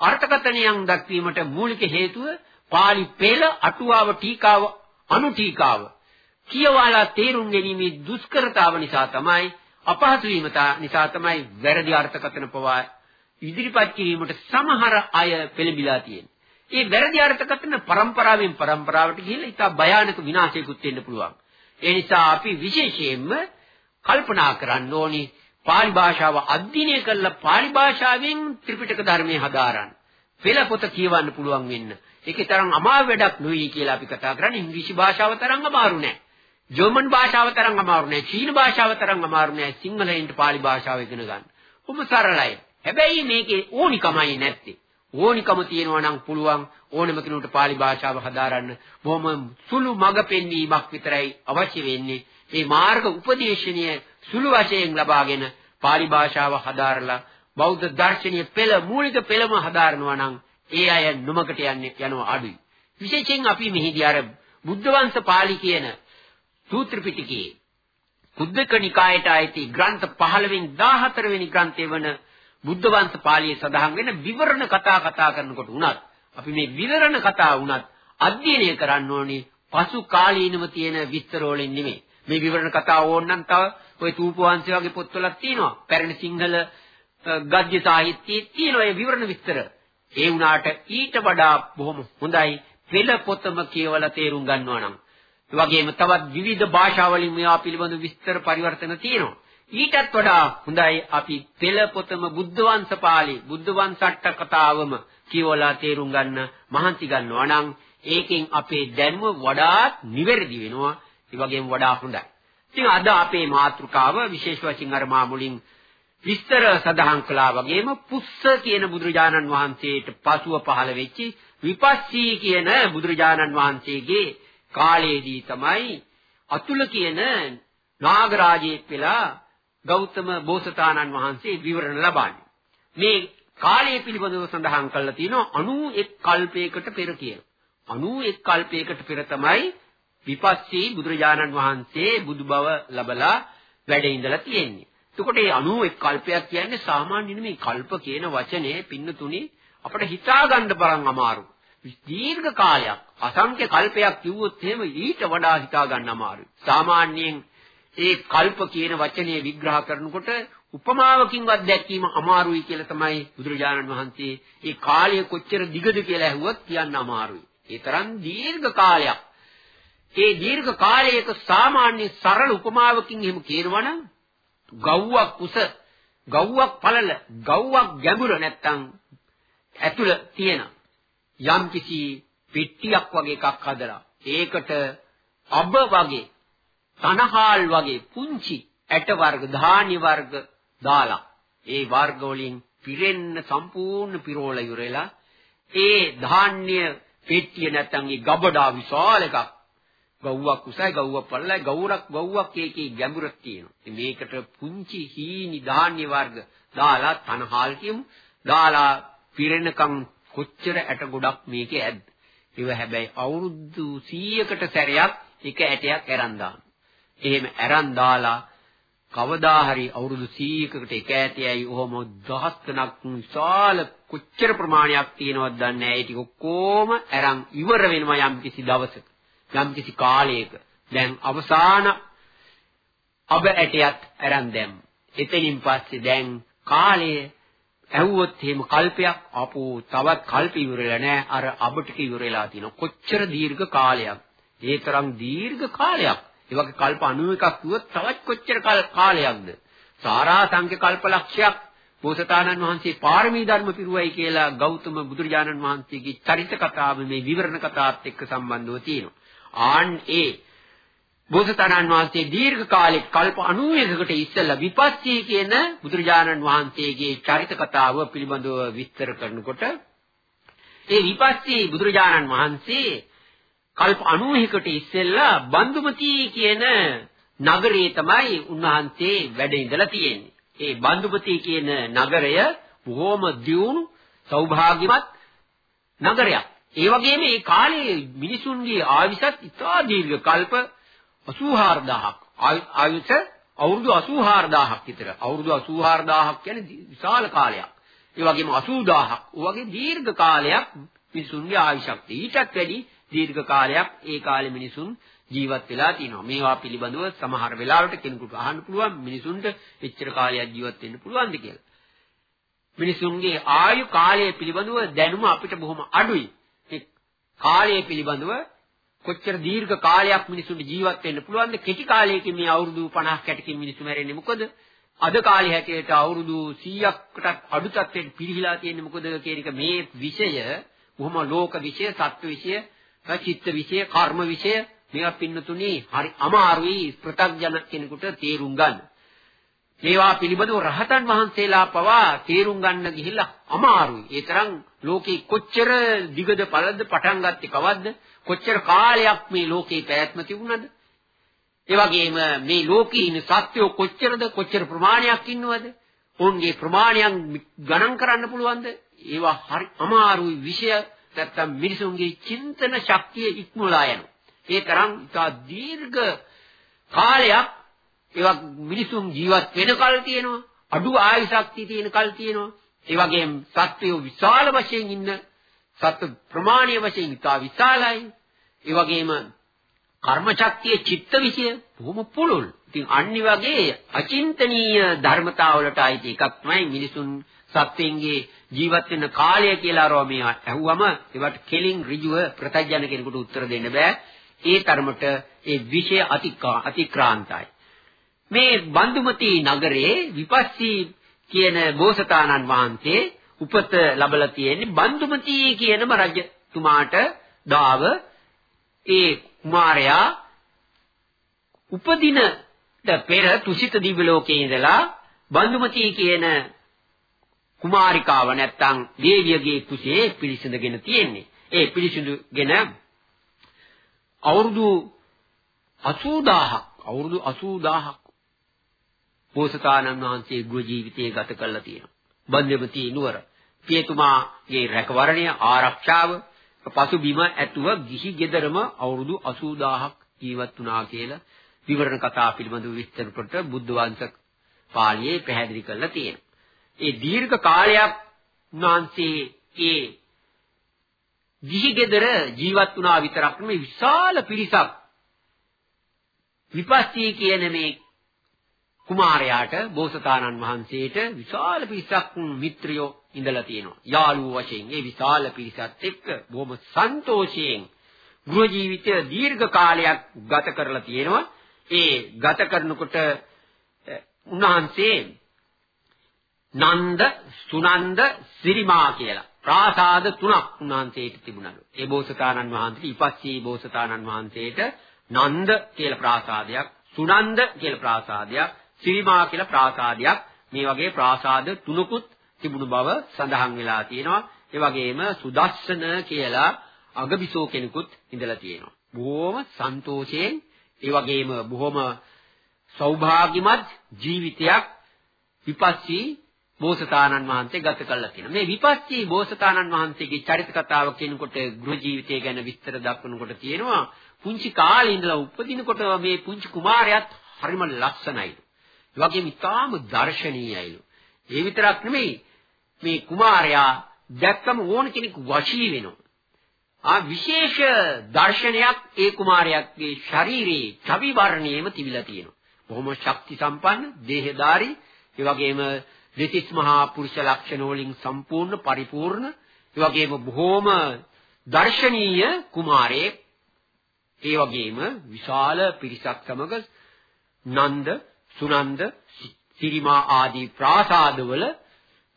අර්ථකථනයන් දක්වීමට මූලික හේතුව pāli පෙළ අටුවාව ටීකාව අනු ටීකාව කියවලා තේරුම් ගැනීමේ දුෂ්කරතාව නිසා තමයි අපහසු වීම නිසා තමයි වැරදි අර්ථකථන පවා ඉදිරිපත් කිරීමට සමහර අය පෙළඹිලා තියෙන්නේ. මේ වැරදි අර්ථකථන પરම්පරාවෙන් પરම්පරාවට ගිහිල්ලා ඉතා භයානක විනාශයකුත් වෙන්න පුළුවන්. ඒ නිසා අපි විශේෂයෙන්ම කල්පනා කරන්න ඕනි පාලි භාෂාව අධ්‍යයනය කරලා පාලි භාෂාවෙන් ත්‍රිපිටක ධර්මයේ හදාරන්න. පෙළ පොත කියවන්න පුළුවන් වෙන්න. ඒකේ තරම් අමාරු වැඩක් නෙවෙයි කියලා අපි කතා කරන්නේ ඉංග්‍රීසි භාෂාව තරම් අමාරු නෑ. ජර්මන් භාෂාව තරම් අමාරු නෑ. චීන භාෂාව තරම් අමාරු නෑ. සිංහලෙන්ට පාලි භාෂාව ඉගෙන ගන්න. කොහොම සරලයි. හැබැයි මේකේ ඕනිකමයි නැත්තේ. ඕනිකම තියෙනවා නම් පුළුවන් ඕනම කෙනෙකුට pāli භාෂාව හදාරන්න බොහොම සුළු මඟ පෙන්වීමක් විතරයි අවශ්‍ය වෙන්නේ. මේ මාර්ග උපදේශනීය සුළු වශයෙන් ලබාගෙන pāli භාෂාව හදාරලා බෞද්ධ දර්ශනීය පෙළ මූලික පෙළම හදාරනවා නම් ඒ අය නොමකට යන්නේ යනවා අඩුයි. විශේෂයෙන් අපි මෙහිදී අර බුද්ධ වංශ පාළි කියන සූත්‍ර පිටකයේ කුද්දක නිකායට අයිති ග්‍රන්ථ 15 වෙනි 14 වෙනි ග්‍රන්ථය වන බුද්ධ වංශ පාළියේ සඳහන් වෙන විවරණ කතා කතා කරනකොට උනත් අපි මේ විවරණ කතා උනත් අධ්‍යයනය කරන්න ඕනේ පසු කාලීනව තියෙන විස්තර වලින් නෙමෙයි. මේ විවරණ කතා ඕනනම් තව ඔය තූප වංශය වගේ පොත්වලක් තියෙනවා. පැරණි සිංහල ගද්‍ය සාහිත්‍යයේ තියෙන ඔය විවරණ විස්තර. ඒ වුණාට ඊට වඩා බොහොම හොඳයි පෙළ පොතම කියවලා තේරුම් ගන්නවා නම්. ඒ වගේම තවත් විවිධ භාෂාවලින් මේවා පිළිබඳ විස්තර පරිවර්තන තියෙනවා. ඊටත් වඩා හොඳයි අපි පෙළ පොතම බුද්ධ වංශ පාළි බුද්ධ වංශට්ට කතාවම කියවලා තේරුම් ගන්න මහන්සි ගන්නවා නම් ඒකෙන් අපේ දැනුම වඩාත් නිවැරදි වෙනවා ඒ වගේම වඩා හොඳයි. ඉතින් අද අපේ මාතෘකාව විශේෂ වශයෙන් අර මා මුලින් විස්තර සඳහන් කළා වගේම පුස්ස කියන බුදුරජාණන් වහන්සේට පසුව පහළ වෙච්ච විපස්සී කියන බුදුරජාණන් වහන්සේගේ කාලයේදී තමයි අතුල කියන නාගරාජයෙක් වෙලා ගෞතම බෝසතාණන් වහන්සේ විවරණ ලබන්නේ. මේ කාලය පිළිබඳව සඳහන් කරලා තියෙනවා 91 කල්පයකට පෙර කියලා. 91 කල්පයකට පෙර තමයි විපස්සී බුදුරජාණන් වහන්සේ බුදු බව ලබලා වැඩ ඉඳලා තියෙන්නේ. එතකොට මේ 91 කල්පයක් කියන්නේ සාමාන්‍ය නෙමෙයි කල්ප කියන වචනේ පින්නතුනි අපිට හිතා ගන්න තරම් අමාරු. දීර්ඝ කාලයක් අසංඛ්‍ය කල්පයක් කිව්වොත් එහෙම ඊට වඩා හිතා ගන්න අමාරුයි. සාමාන්‍යයෙන් ඒ කල්ප කියන වචනේ විග්‍රහ කරනකොට උපමාවකින්වත් දැක්වීම අමාරුයි කියලා තමයි බුදුරජාණන් වහන්සේ ඒ කාලය කොච්චර දිගද කියලා ඇහුවත් කියන්න අමාරුයි. ඒ තරම් දීර්ඝ කාලයක්. ඒ දීර්ඝ කාලයක සාමාන්‍ය සරල උපමාවකින් එහෙම කියනවනම් ගව්වක් කුස ගව්වක් පළල ගව්වක් ගැඹුර නැත්තම් ඇතුළ තියෙන යම්කිසි පෙට්ටියක් වගේ එකක් හදලා ඒකට අබ වගේ තනහාල් වගේ පුංචි ඇට වර්ග ධාන්‍ය වර්ග දාලා ඒ වර්ග වලින් පිරෙන්න සම්පූර්ණ පිරෝල ඉවරලා ඒ ධාන්‍ය පෙට්ටිය නැත්තම් ඒ ගබඩා විශාල එකක් ගව්වක් උසයි ගව්වක් පල්ලයි ගවුරක් ගව්වක් ඒකේ ගැඹුරක් තියෙනවා. මේකට පුංචි හීනි ධාන්‍ය වර්ග දාලා තනහාල් කියමු. දාලා පිරෙනකම් කොච්චර ඇට ගොඩක් මේකේ ඇද්ද? ඒව හැබැයි අවුරුදු 100කට සැරයක් එක ඇටයක් අරන් දානවා. එහෙම අරන් දාලා කවදා හරි අවුරුදු 100කට එක ඇතයයි ඔහොම දහස් ගණක් විශාල කොච්චර ප්‍රමාණයක් තියෙනවද දන්නේ නැහැ. ඒ ටික ඔක්කොම අරන් ඉවර වෙනවා යම් කිසි දවසක. යම් කිසි කාලයක. දැන් අවසාන අබ ඇටයත් අරන් දැම්ම. එතනින් පස්සේ දැන් කාලය ඇහුවොත් එහෙම කල්පයක් අපෝ තවත් කල්ප ඉවරලා නැහැ. අර අබ ටික ඉවරලා තිනවා කොච්චර දීර්ඝ කාලයක්. ඒ තරම් දීර්ඝ කාලයක්. ඒ වගේ කල්ප 91ක් කිව්වොත් තවත් කොච්චර කාලයක්ද? සාරා සංඛ්‍ය කල්ප ලක්ෂයක්. බෝසතාණන් වහන්සේ පාරමී ධර්ම පිරුවයි කියලා ගෞතම බුදුරජාණන් වහන්සේගේ චරිත කතාව මේ විවරණ කතාවත් එක්ක සම්බන්ධව තියෙනවා. ආන් ඒ බෝසතාණන් වහන්සේ දීර්ඝ කාලෙක කල්ප 91කට ඉස්සෙල්ලා විපස්සී කියන බුදුරජාණන් වහන්සේගේ චරිත කතාව පිළිබඳව විස්තර කරනකොට ඒ විපස්සී බුදුරජාණන් වහන්සේ කල්ප 91කට ඉස්සෙල්ලා බන්දුමති කියන නගරයේ තමයි උන්වහන්සේ වැඩ ඉඳලා තියෙන්නේ. ඒ බන්දුමති කියන නගරය බොහොම දියුණු සෞභාග්‍යමත් නගරයක්. ඒ වගේම ඒ කාලේ මිනිසුන්ගේ ආයුෂත් ඉතා දීර්ඝ කල්ප 84000ක් ආයුෂ අවුරුදු 84000ක් විතර. අවුරුදු 84000ක් කියන්නේ විශාල කාලයක්. ඒ වගේම 80000ක් වගේ දීර්ඝ කාලයක් මිනිසුන්ගේ ආයුෂක් ඊටත් වැඩි දීර්ඝ කාලයක් ඒ කාලේ මිනිසුන් ජීවත් වෙලා තිනවා. මේවා පිළිබඳව සමහර වෙලාවට කෙනෙකුට අහන්න පුළුවන් මිනිසුන්ට එච්චර කාලයක් ජීවත් වෙන්න පුළුවන්ද කියලා. මිනිසුන්ගේ ආයු කාලය පිළිබඳව දැනුම අපිට බොහොම අඩුයි. ඒ කාලය පිළිබඳව කොච්චර දීර්ඝ කාලයක් මිනිසුන්ට ජීවත් වෙන්න පුළුවන්ද කෙටි කාලයකින් මේ අවුරුදු 50 60කින් මිනිස්සු මැරෙන්නේ මොකද අද කාලේ හැටියට අවුරුදු 100කටත් අඩු තත්ත්වයට පිරිහිලා තියෙන්නේ මොකද කියන එක මේ විෂය බොහොම ලෝක විෂය සත්ව විෂය චිත්ත විෂය කර්ම විෂය මේවා පින්නතුනේ හරි අමාරුයි ප්‍රත්‍යඥ කෙනෙකුට තේරුම් ගන්න. මේවා පිළිබඳව රහතන් වහන්සේලා පවා තේරුම් ගන්න ගිහිල්ලා අමාරුයි. ඒ තරම් ලෝකේ කොච්චර දිගද පළද පටන් ගත්තේ කවද්ද? කොච්චර කාලයක් මේ ලෝකේ පැවැත්ම තිබුණද? ඒ වගේම මේ ලෝකේ ඉන්න සත්‍යෝ කොච්චරද කොච්චර ප්‍රමාණයක් ඉන්නවද? ඔවුන්ගේ ප්‍රමාණයන් ගණන් කරන්න පුළුවන්ද? ඒවා හරි අමාරුයි විෂය නැත්තම් මිනිසුන්ගේ චින්තන ශක්තිය ඉක්මවලා යනවා. ඒ තරම් ඉතා දීර්ඝ කාලයක් ඒවා මිනිසුන් ජීවත් වෙන කල් තියෙනවා. අඩු ආයු ශක්තිය තියෙන කල් තියෙනවා. ඒ වගේම සත්වයෝ විශාල වශයෙන් ඉන්න සත්ව ප්‍රමාණීය වශයෙන් ඉතා විශාලයි. ඒ වගේම කර්ම ශක්තිය චිත්ත විෂය බොහොම පුළුල්. ඉතින් අන්නි වගේ අචින්තනීය ධර්මතාවලට අයිති එකක් තමයි මිනිසුන් සත්වෙන්ගේ ජීවත් වෙන කාලය කියලා අරව මේ ඇහුවම ඒවට කෙලින් ඍජුව ප්‍රත්‍යඥ කෙනෙකුට උත්තර දෙන්න බෑ. ඒ තරමට ඒ විෂය අතික්‍රාන්තයි. මේ බන්දුමති නගරේ විපස්සී කියන බෝසතාණන් වහන්සේ උපත ලැබලා තියෙන්නේ බන්දුමති කියනම රජතුමාට දාව ඒ කුමාරයා උපදිනට පෙර තුසිත දිව්‍ය ලෝකයේ ඉඳලා බන්දුමති කියන කුමාරිකාව නැත්තම් දේවියගේ කුසේ පිළිසඳගෙන තියෙන්නේ. ඒ පිළිසඳගෙන අවුරුදු 80000ක් අවුරුදු 80000ක් පෝසතාණන් වහන්සේ ගෘහ ජීවිතය ගත කළා තියෙනවා. බන්දමති නුවර. පියතුමාගේ රැකවරණය ආරක්ෂාව පසුබිම ඇතුව ගිහි ගෙදරම අවුරුදු 80000ක් ජීවත් වුණා කියලා විවරණ කතා පිළිබඳව විස්තර කොට බුද්ධ වංශ පාළියේ පැහැදිලි කරලා තියෙනවා. ඒ දීර්ඝ කාලයක් උන්වහන්සේ ඒ ගිහි ගෙදර ජීවත් වුණා විතරක් නෙමෙයි විශාල පිරිසක් විපස්සී කියන මේ කුමාරයාට බෝසතාණන් වහන්සේට විශාල පිරිසක් මිත්‍රයෝ ඉඳලා තියෙනවා. යාළුවෝ වශයෙන් ඒ විශාල පිරිසත් එක්ක බොහොම සන්තෝෂයෙන් ගෘහ ජීවිතය දීර්ඝ කාලයක් ගත කරලා තියෙනවා. ඒ ගත කරනකොට උන්වහන්සේ නන්ද, සුනන්ද, සිරිමා කියලා ප්‍රාසාද තුනක් උන්වහන්සේට තිබුණලු. ඒ බෝසතාණන් වහන්සේට ඉපස්සී බෝසතාණන් වහන්සේට නන්ද කියලා ප්‍රාසාදයක්, සුනන්ද කියලා ප්‍රාසාදයක්, සිරිමා කියලා ප්‍රාසාදයක් මේ වගේ ප්‍රාසාද තුනකුත් තිබුණු බව සඳහන් වෙලා තියෙනවා. ඒ වගේම සුදස්සන කියලා අගබිසෝ කෙනෙකුත් ඉඳලා තියෙනවා. බොහොම සන්තෝෂයෙන් ඒ වගේම බොහොම සෞභාග්‍යමත් ජීවිතයක් විපස්සී බෝසතාණන් වහන්සේ ගත කළා කියනවා. මේ විපස්සී බෝසතාණන් වහන්සේගේ චරිත කතාව කියනකොට ගෘහ ජීවිතය ගැන විස්තර දක්වනකොට තියෙනවා පුංචි කාලේ ඉඳලා උපදිනකොට මේ පුංචි කුමාරයාත් හරිම ලස්සනයිලු. ඒ වගේම ඉතාම දර්ශනීයයිලු. ඒ විතරක් නෙමෙයි මේ කුමාරයා දැක්කම ඕන කෙනෙක් වශී වෙනවා. ආ විශේෂ දර්ශනයක් ඒ කුමාරයාගේ ශරීරයේ ඡවි වර්ණයේම තිබිලා තියෙනවා. බොහොම ශක්ති සම්පන්න, දේහධාරී, ඒ වගේම දෙතිස් මහා පුරුෂ ලක්ෂණ වලින් සම්පූර්ණ පරිපූර්ණ ඒ වගේම බොහෝම දර්ශනීය කුමාරයෙක් ඒ වගේම විශාල පිරිසක් සමග නන්ද සුනන්ද සිරිමා ආදී ප්‍රාසාදවල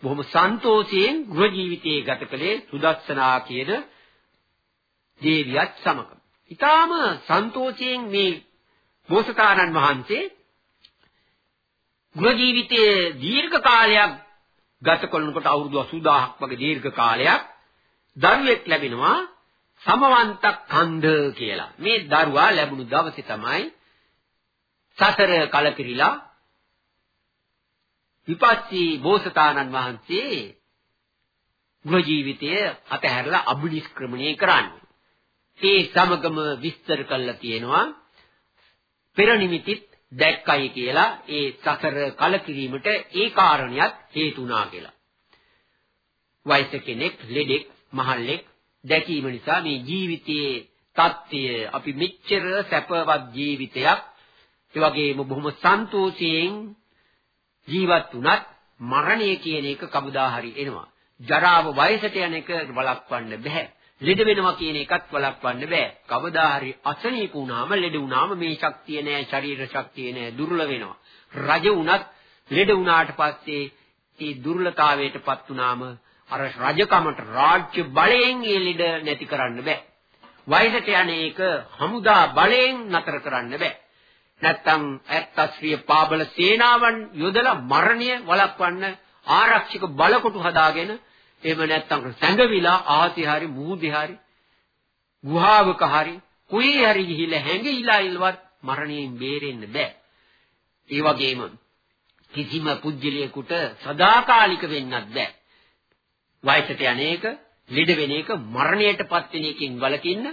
බොහොම සන්තෝෂයෙන් ගෘහ ජීවිතයේ ගත කළේ සුදස්සනා කියන දේවියත් සමග. ඊටාම සන්තෝෂයෙන් මේ බෝසතාණන් වහන්සේ ගෘහ ජීවිතයේ දීර්ඝ කාලයක් ගත කරනකොට අවුරුදු 80000ක් වගේ දීර්ඝ කාලයක් දරුවෙක් ලැබෙනවා සමවන්ත කන්ද කියලා. මේ දරුවා ලැබුණු දවසේ තමයි සසර කලකිරිලා විපස්සී බෝසතාණන් වහන්සේ ගෘහ ජීවිතය අතහැරලා අභිනිෂ්ක්‍රමණය කරන්නේ. ඒ සමගම විස්තර කළා තියෙනවා පෙර නිමිතිත් දැක්කයි කියලා ඒ සසර කලකිරීමට ඒ කාරණයක් හේතුණා කියලා. වයස කෙනෙක්, ලෙඩෙක්, මහල්ලෙක් දැකීම නිසා මේ ජීවිතයේ தත්ත්වය අපි මෙච්චර සැපවත් ජීවිතයක් ඒ වගේම බොහොම සන්තෝෂයෙන් ජීවත් වුණත් මරණය කියන එක කවදා හරි එනවා. ජරාව වයසට යන එක වළක්වන්න බෑ. ලෙඩ වෙනවා කියන එකත් වළක්වන්න බෑ. කවදා හරි අසනීප වුණාම ලෙඩ වුණාම මේ ශක්තිය නෑ, ශරීර ශක්තිය නෑ, දුර්වල වෙනවා. රජ වුණත් ලෙඩ වුණාට පස්සේ ඒ දුර්වලතාවයටපත් වුණාම අර රජකමට රාජ්‍ය බලයෙන් ඒ ලෙඩ නැති කරන්න බෑ. වයසට යන එක හමුදා බලයෙන් නතර කරන්න බෑ. නැත්තම් ඇත්තස්ත්‍රිය පාබල සේනාවන් යොදලා මරණය වළක්වන්න ආරක්ෂක බලකොටු හදාගෙන එහෙම නැත්තම් සැඟවිලා ආති හරි මුහුදේ හරි ගුහාවක හරි කුයි හරි ගිහිල්ලා හැංගිලා ඉල්වත් මරණයෙන් බේරෙන්න බෑ. ඒ වගේම කිසිම පුජ්‍යලියෙකුට සදාකාලික වෙන්නත් බෑ. වයසට යන්නේක, ළඩ වෙන එක, මරණයටපත් වෙන එකෙන් වළකින්න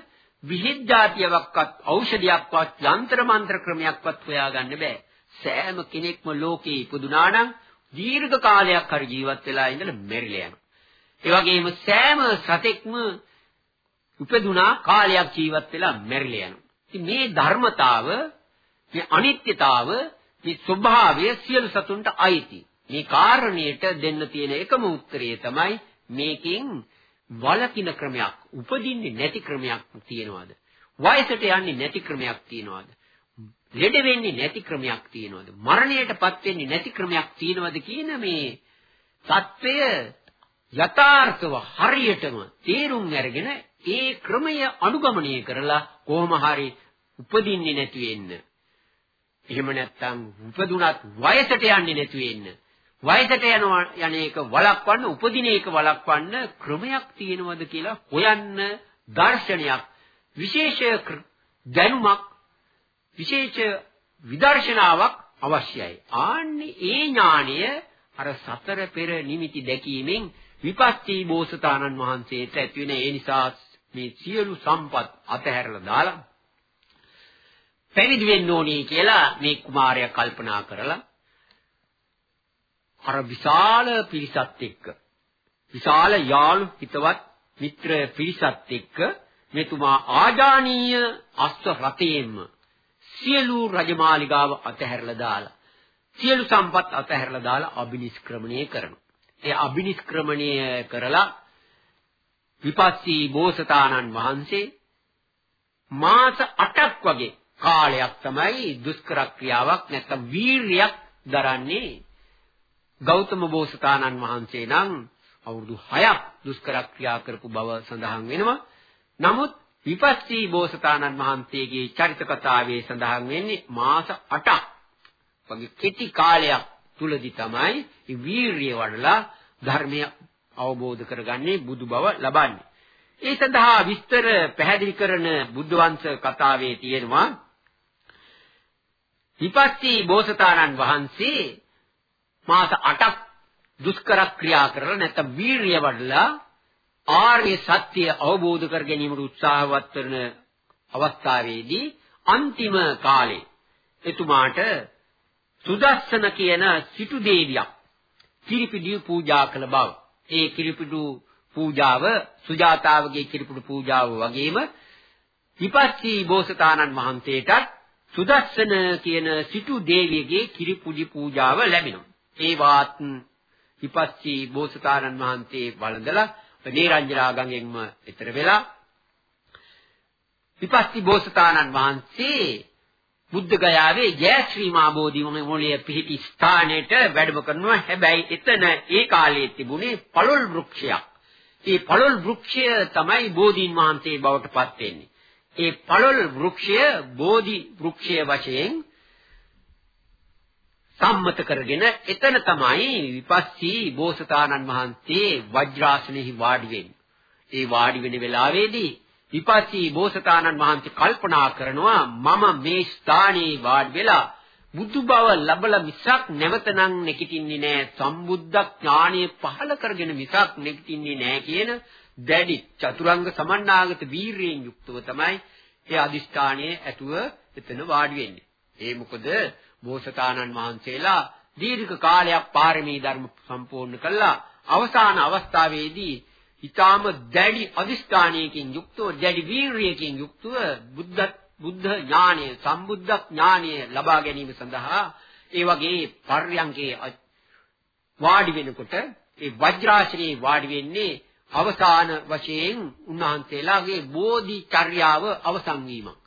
විහිද් જાතියවක්වත් ඖෂධයක්වත් යంత్ర මන්ත්‍ර ක්‍රමයක්වත් හොයාගන්න බෑ. සෑම කෙනෙක්ම ලෝකේ ඉපදුනා නම් දීර්ඝ කාලයක් හරි ජීවත් වෙලා ඉඳලා මෙරිලා යනවා. ඒ වගේම සෑම සතෙක්ම උපදුනා කාලයක් ජීවත් වෙලා මෙරිලා යනවා. ඉතින් මේ ධර්මතාව, මේ අනිත්‍යතාව, මේ ස්වභාවය සියලු සතුන්ට අයිති. මේ කාරණයට දෙන්න තියෙන එකම උත්තරය තමයි මේකෙන් වලකින ක්‍රමයක්, උපදින්නේ නැති ක්‍රමයක් තියනවාද? වයසට යන්නේ නැති ක්‍රමයක් තියනවාද? ලෙඩ වෙන්නේ නැති ක්‍රමයක් තියනවාද? මරණයටපත් වෙන්නේ නැති ක්‍රමයක් තියනවාද කියන මේ தත්වය යථාර්ථව හරියටම තේරුම් අරගෙන ඒ ක්‍රමය අනුගමනය කරලා කොහොම හරි උපදින්නේ නැති වෙන්න. එහෙම නැත්නම් උපදුනත් වයසට යන්නේ නැති වෙන්න. වයසට යනවා යන එක වළක්වන්න උපදින එක වළක්වන්න ක්‍රමයක් තියෙනවද කියලා හොයන්න දර්ශනයක් විශේෂ දැනුමක් විශේෂ විදර්ශනාවක් අවශ්‍යයි. ආන්නේ ඒ ඥාණය අර සතර පෙර නිමිති දැකීමෙන් විපස්සී බෝසතාණන් වහන්සේට ඇති වෙන ඒ නිසා මේ සියලු සම්පත් අතහැරලා දාලා පැවිදි වෙන්න ඕනේ කියලා මේ කුමාරයා කල්පනා කරලා අර විශාල පිරිසත් එක්ක විශාල යාළු හිතවත් මිත්‍ර පිරිසත් එක්ක මෙතුමා ආජානීය අස්ව රතේම සියලු රජමාලිගාව අතහැරලා දාලා සියලු සම්පත් අතහැරලා දාලා අබිනිෂ්ක්‍රමණය කරනවා. ඒ අබිනිෂ්ක්‍රමණය කරලා විපස්සී බෝසතාණන් වහන්සේ මාස 8ක් වගේ කාලයක් තමයි දුෂ්කර ක්‍රියාවක් නැත්නම් වීරියක් දරන්නේ ගෞතම බෝසතාණන් වහන්සේ නම් අවුරුදු 6ක් දුෂ්කර ක්‍රියා කරපු බව සඳහන් වෙනවා. නමුත් විපස්සී බෝසතාණන් වහන්සේගේ චරිත කතාවේ සඳහන් වෙන්නේ මාස 8ක් වගේ කෙටි කාලයක් තුලදී තමයි මේ වීරිය වඩලා ධර්මය අවබෝධ කරගන්නේ බුදු බව ලබන්නේ. ඒ සඳහා විස්තර පැහැදිලි කරන බුද්ධ වංශ කතාවේ තියෙනවා විපස්සී බෝසතාණන් වහන්සේ මාස 8ක් දුෂ්කර ක්‍රියා කරලා නැත්නම් වීරිය වඩලා ආර්ය සත්‍ය අවබෝධ කර ගැනීමට උත්සාහවත් කරන අවස්ථාවේදී අන්තිම කාලේ එතුමාට සුදස්සන කියන සිටු දේවියක් කිරිපිඩි පූජා කළ බව. ඒ කිරිපිඩු පූජාව සුජාතාවගේ කිරිපිඩු පූජාව වගේම විපස්සී බෝසතාණන් වහන්සේටත් සුදස්සන කියන සිටු දේවියගේ කිරිපුඩි පූජාව ලැබෙනවා. ඒ වාත් විපස්සී බෝසතාණන් වහන්සේ වළඳලා නේරංජලා ගඟෙන්ම ඈතර වෙලා විපස්සී බෝසතාණන් වහන්සේ බුද්ධ ගයාවේ ජයශ්‍රී මා බෝධි මොළයේ පිහිටි ස්ථානයට වැඩම කරනවා හැබැයි එතන ඒ කාලයේ තිබුණේ පළොල් වෘක්ෂයක්. ඒ පළොල් වෘක්ෂය තමයි බෝධීන් වහන්සේ බවට පත් වෙන්නේ. ඒ පළොල් වෘක්ෂය බෝධි වෘක්ෂය වශයෙන් සම්මත කරගෙන එතන තමයි විපස්සී බෝසතාණන් වහන්සේ වජ්‍රාසනෙහි වාඩි වෙන්නේ. ඒ වාඩි වෙන වෙලාවේදී විපස්සී බෝසතාණන් වහන්සේ කල්පනා කරනවා මම මේ ස්ථානයේ වාඩි වෙලා බුදු බව ලබලා මිසක් නැවතනම් නැගිටින්නේ නෑ සම්බුද්ධ ඥානය පහළ කරගෙන මිසක් නැගිටින්නේ නෑ කියන දැඩි චතුරංග සමන්නාගත වීරියෙන් යුක්තව තමයි ඒ අදිෂ්ඨානයේ ඇතුව එතන වාඩි වෙන්නේ. ඒ මොකද බෝසතාණන් වහන්සේලා දීර්ඝ කාලයක් පාරමී ධර්ම සම්පූර්ණ කළා. අවසාන අවස්ථාවේදී ඊටාම දැඩි අදිෂ්ඨානයකින් යුක්තව දැඩි වීරියකින් යුක්තව බුද්ධ බුද්ධ ඥානය සම්බුද්ධ ඥානය ලබා ගැනීම සඳහා ඒ වගේ පර්යංකේ වාඩි වෙනකොට ඒ වජ්‍රාශ්‍රයේ වාඩි වෙන්නේ අවසාන වශයෙන් උන්වහන්සේලාගේ බෝධිචර්යාව අවසන් වීමක්.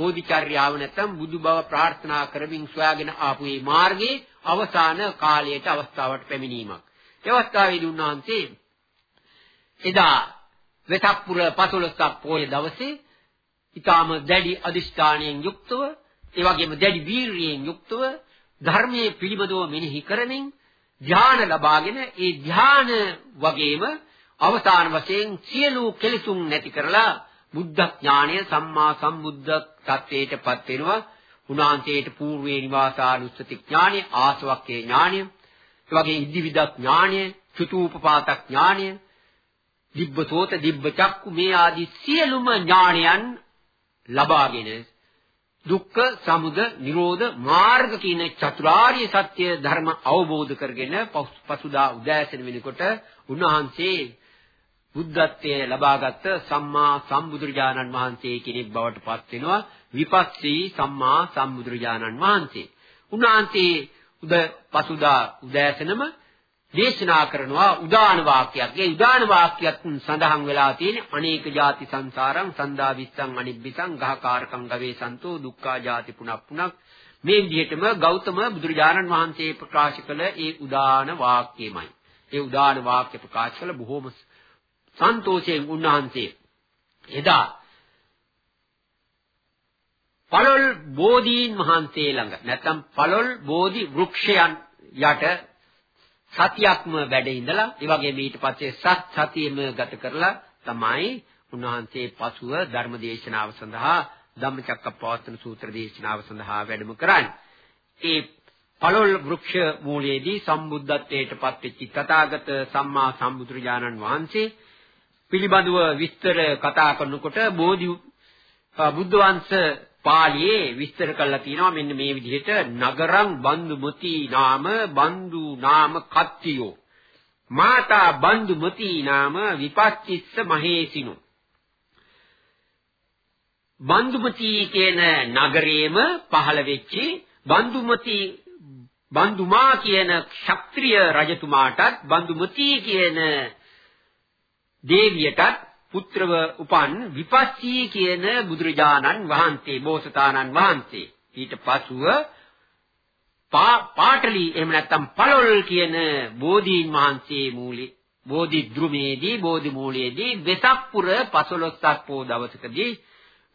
බෝධිචර්යාව නැත්නම් බුදු බව ප්‍රාර්ථනා කරමින් සොයාගෙන ආපු මේ මාර්ගයේ අවසාන කාලයට අවස්ථාවට පැමිණීමක්. ඒ අවස්ථාවේදී උන්වහන්සේ එදා වෙසක් පුර 15ක් පොය දවසේ ඊටාම දැඩි අදිෂ්ඨානයෙන් යුක්තව ඒ වගේම දැඩි වීරියෙන් යුක්තව ධර්මයේ පිළිබඳව මෙනෙහි කරමින් ධ්‍යාන ලබාගෙන ඒ ධ්‍යාන වගේම අවසාන වශයෙන් සියලු කෙලෙසුන් නැති කරලා බුද්ධ ඥානය සම්මා සම්බුද්ධ තත්ත්වයටපත් වෙනවා. උනාන්තයට పూర్වේ නිවාසානුස්සති ඥානය ආසවක්කේ ඥානය ඒ වගේ ඉද්ධිවිද ඥානය චුතූපපාත ඥානය දිබ්බසෝත දිබ්බ චක්කු මේ ආදී සියලුම ඥානයන් ලබාගෙන දුක්ඛ සමුදය නිරෝධ මාර්ග කියන චතුරාර්ය සත්‍ය ධර්ම අවබෝධ කරගෙන පසුදා උදෑසන වෙනකොට උන්වහන්සේ බුද්ධත්වයේ ලබාගත් සම්මා සම්බුදුරජාණන් වහන්සේ කෙනෙක් බවට පත් වෙනවා විපස්සී සම්මා සම්බුදුරජාණන් වහන්සේ. උන්වහන්සේ උද පසුදා උදෑසනම දේශනා කරනවා උදාන වාක්‍යයක්. ඒ උදාන වාක්‍යයක් සඳහන් වෙලා තියෙන්නේ අනේක ಜಾති සංසාරං සන්දා විස්සං අනිබ්බිසං ගහකාරකං ගවේසන්තෝ දුක්ඛා ಜಾති පුනක් පුනක් මේ විදිහටම ගෞතම බුදුරජාණන් වහන්සේ ප්‍රකාශ කළ ඒ උදාන වාක්‍යයමයි. ඒ උදාන වාක්‍ය ප්‍රකාශ කළ බොහෝම සන්තෝෂයෙන් උන්වහන්සේ එදා පළොල් බෝධීන් වහන්සේ ළඟ නැත්නම් පළොල් බෝධි වෘක්ෂයන් යට සතියක්ම වැඩ ඉඳලා ඒ වගේම ඊට පස්සේ සත් සතියෙම ගත කරලා තමයි උන්වහන්සේ පසුව ධර්ම දේශනාව සඳහා ධම්මචක්කප්පවත්තන සූත්‍ර දේශනාව සඳහා වැඩම කරන්නේ. ඒ පළොල් වෘක්ෂ මූලයේදී සම්බුද්ධත්වයට පත්වෙච්ච තථාගත සම්මා සම්බුදුරජාණන් වහන්සේ පිළිබඳව විස්තර කතා කරනකොට බෝධි බුද්ධ වංශ පාළියේ විස්තර කරලා තියෙනවා මෙන්න මේ විදිහට නගරං බන්දුමති නාම බන්දු නාම කත්තියෝ. මාතා බන්දුමති නාම විපස්සිස්ස මහේසිනු. බන්දුමති කියන නගරයේම පහළ වෙච්චි බන්දුමති බන්දුමා කියන ක්ෂත්‍රීය රජතුමාටත් බන්දුමති කියන දේවියටත් පුත්‍රව උපන් විපස්සී කියන බුදුරජාණන් වහන්සේ බෝසතාණන් වහන්සේ. ඊට පසුව පාටලි එහෙම නැත්නම් පළොල් කියන බෝධීන් වහන්සේ මූලේ බෝධි ධ්‍රුමේදී බෝධි මූලයේදී වෙසක් පුර 15ක් පෝ දවසකදී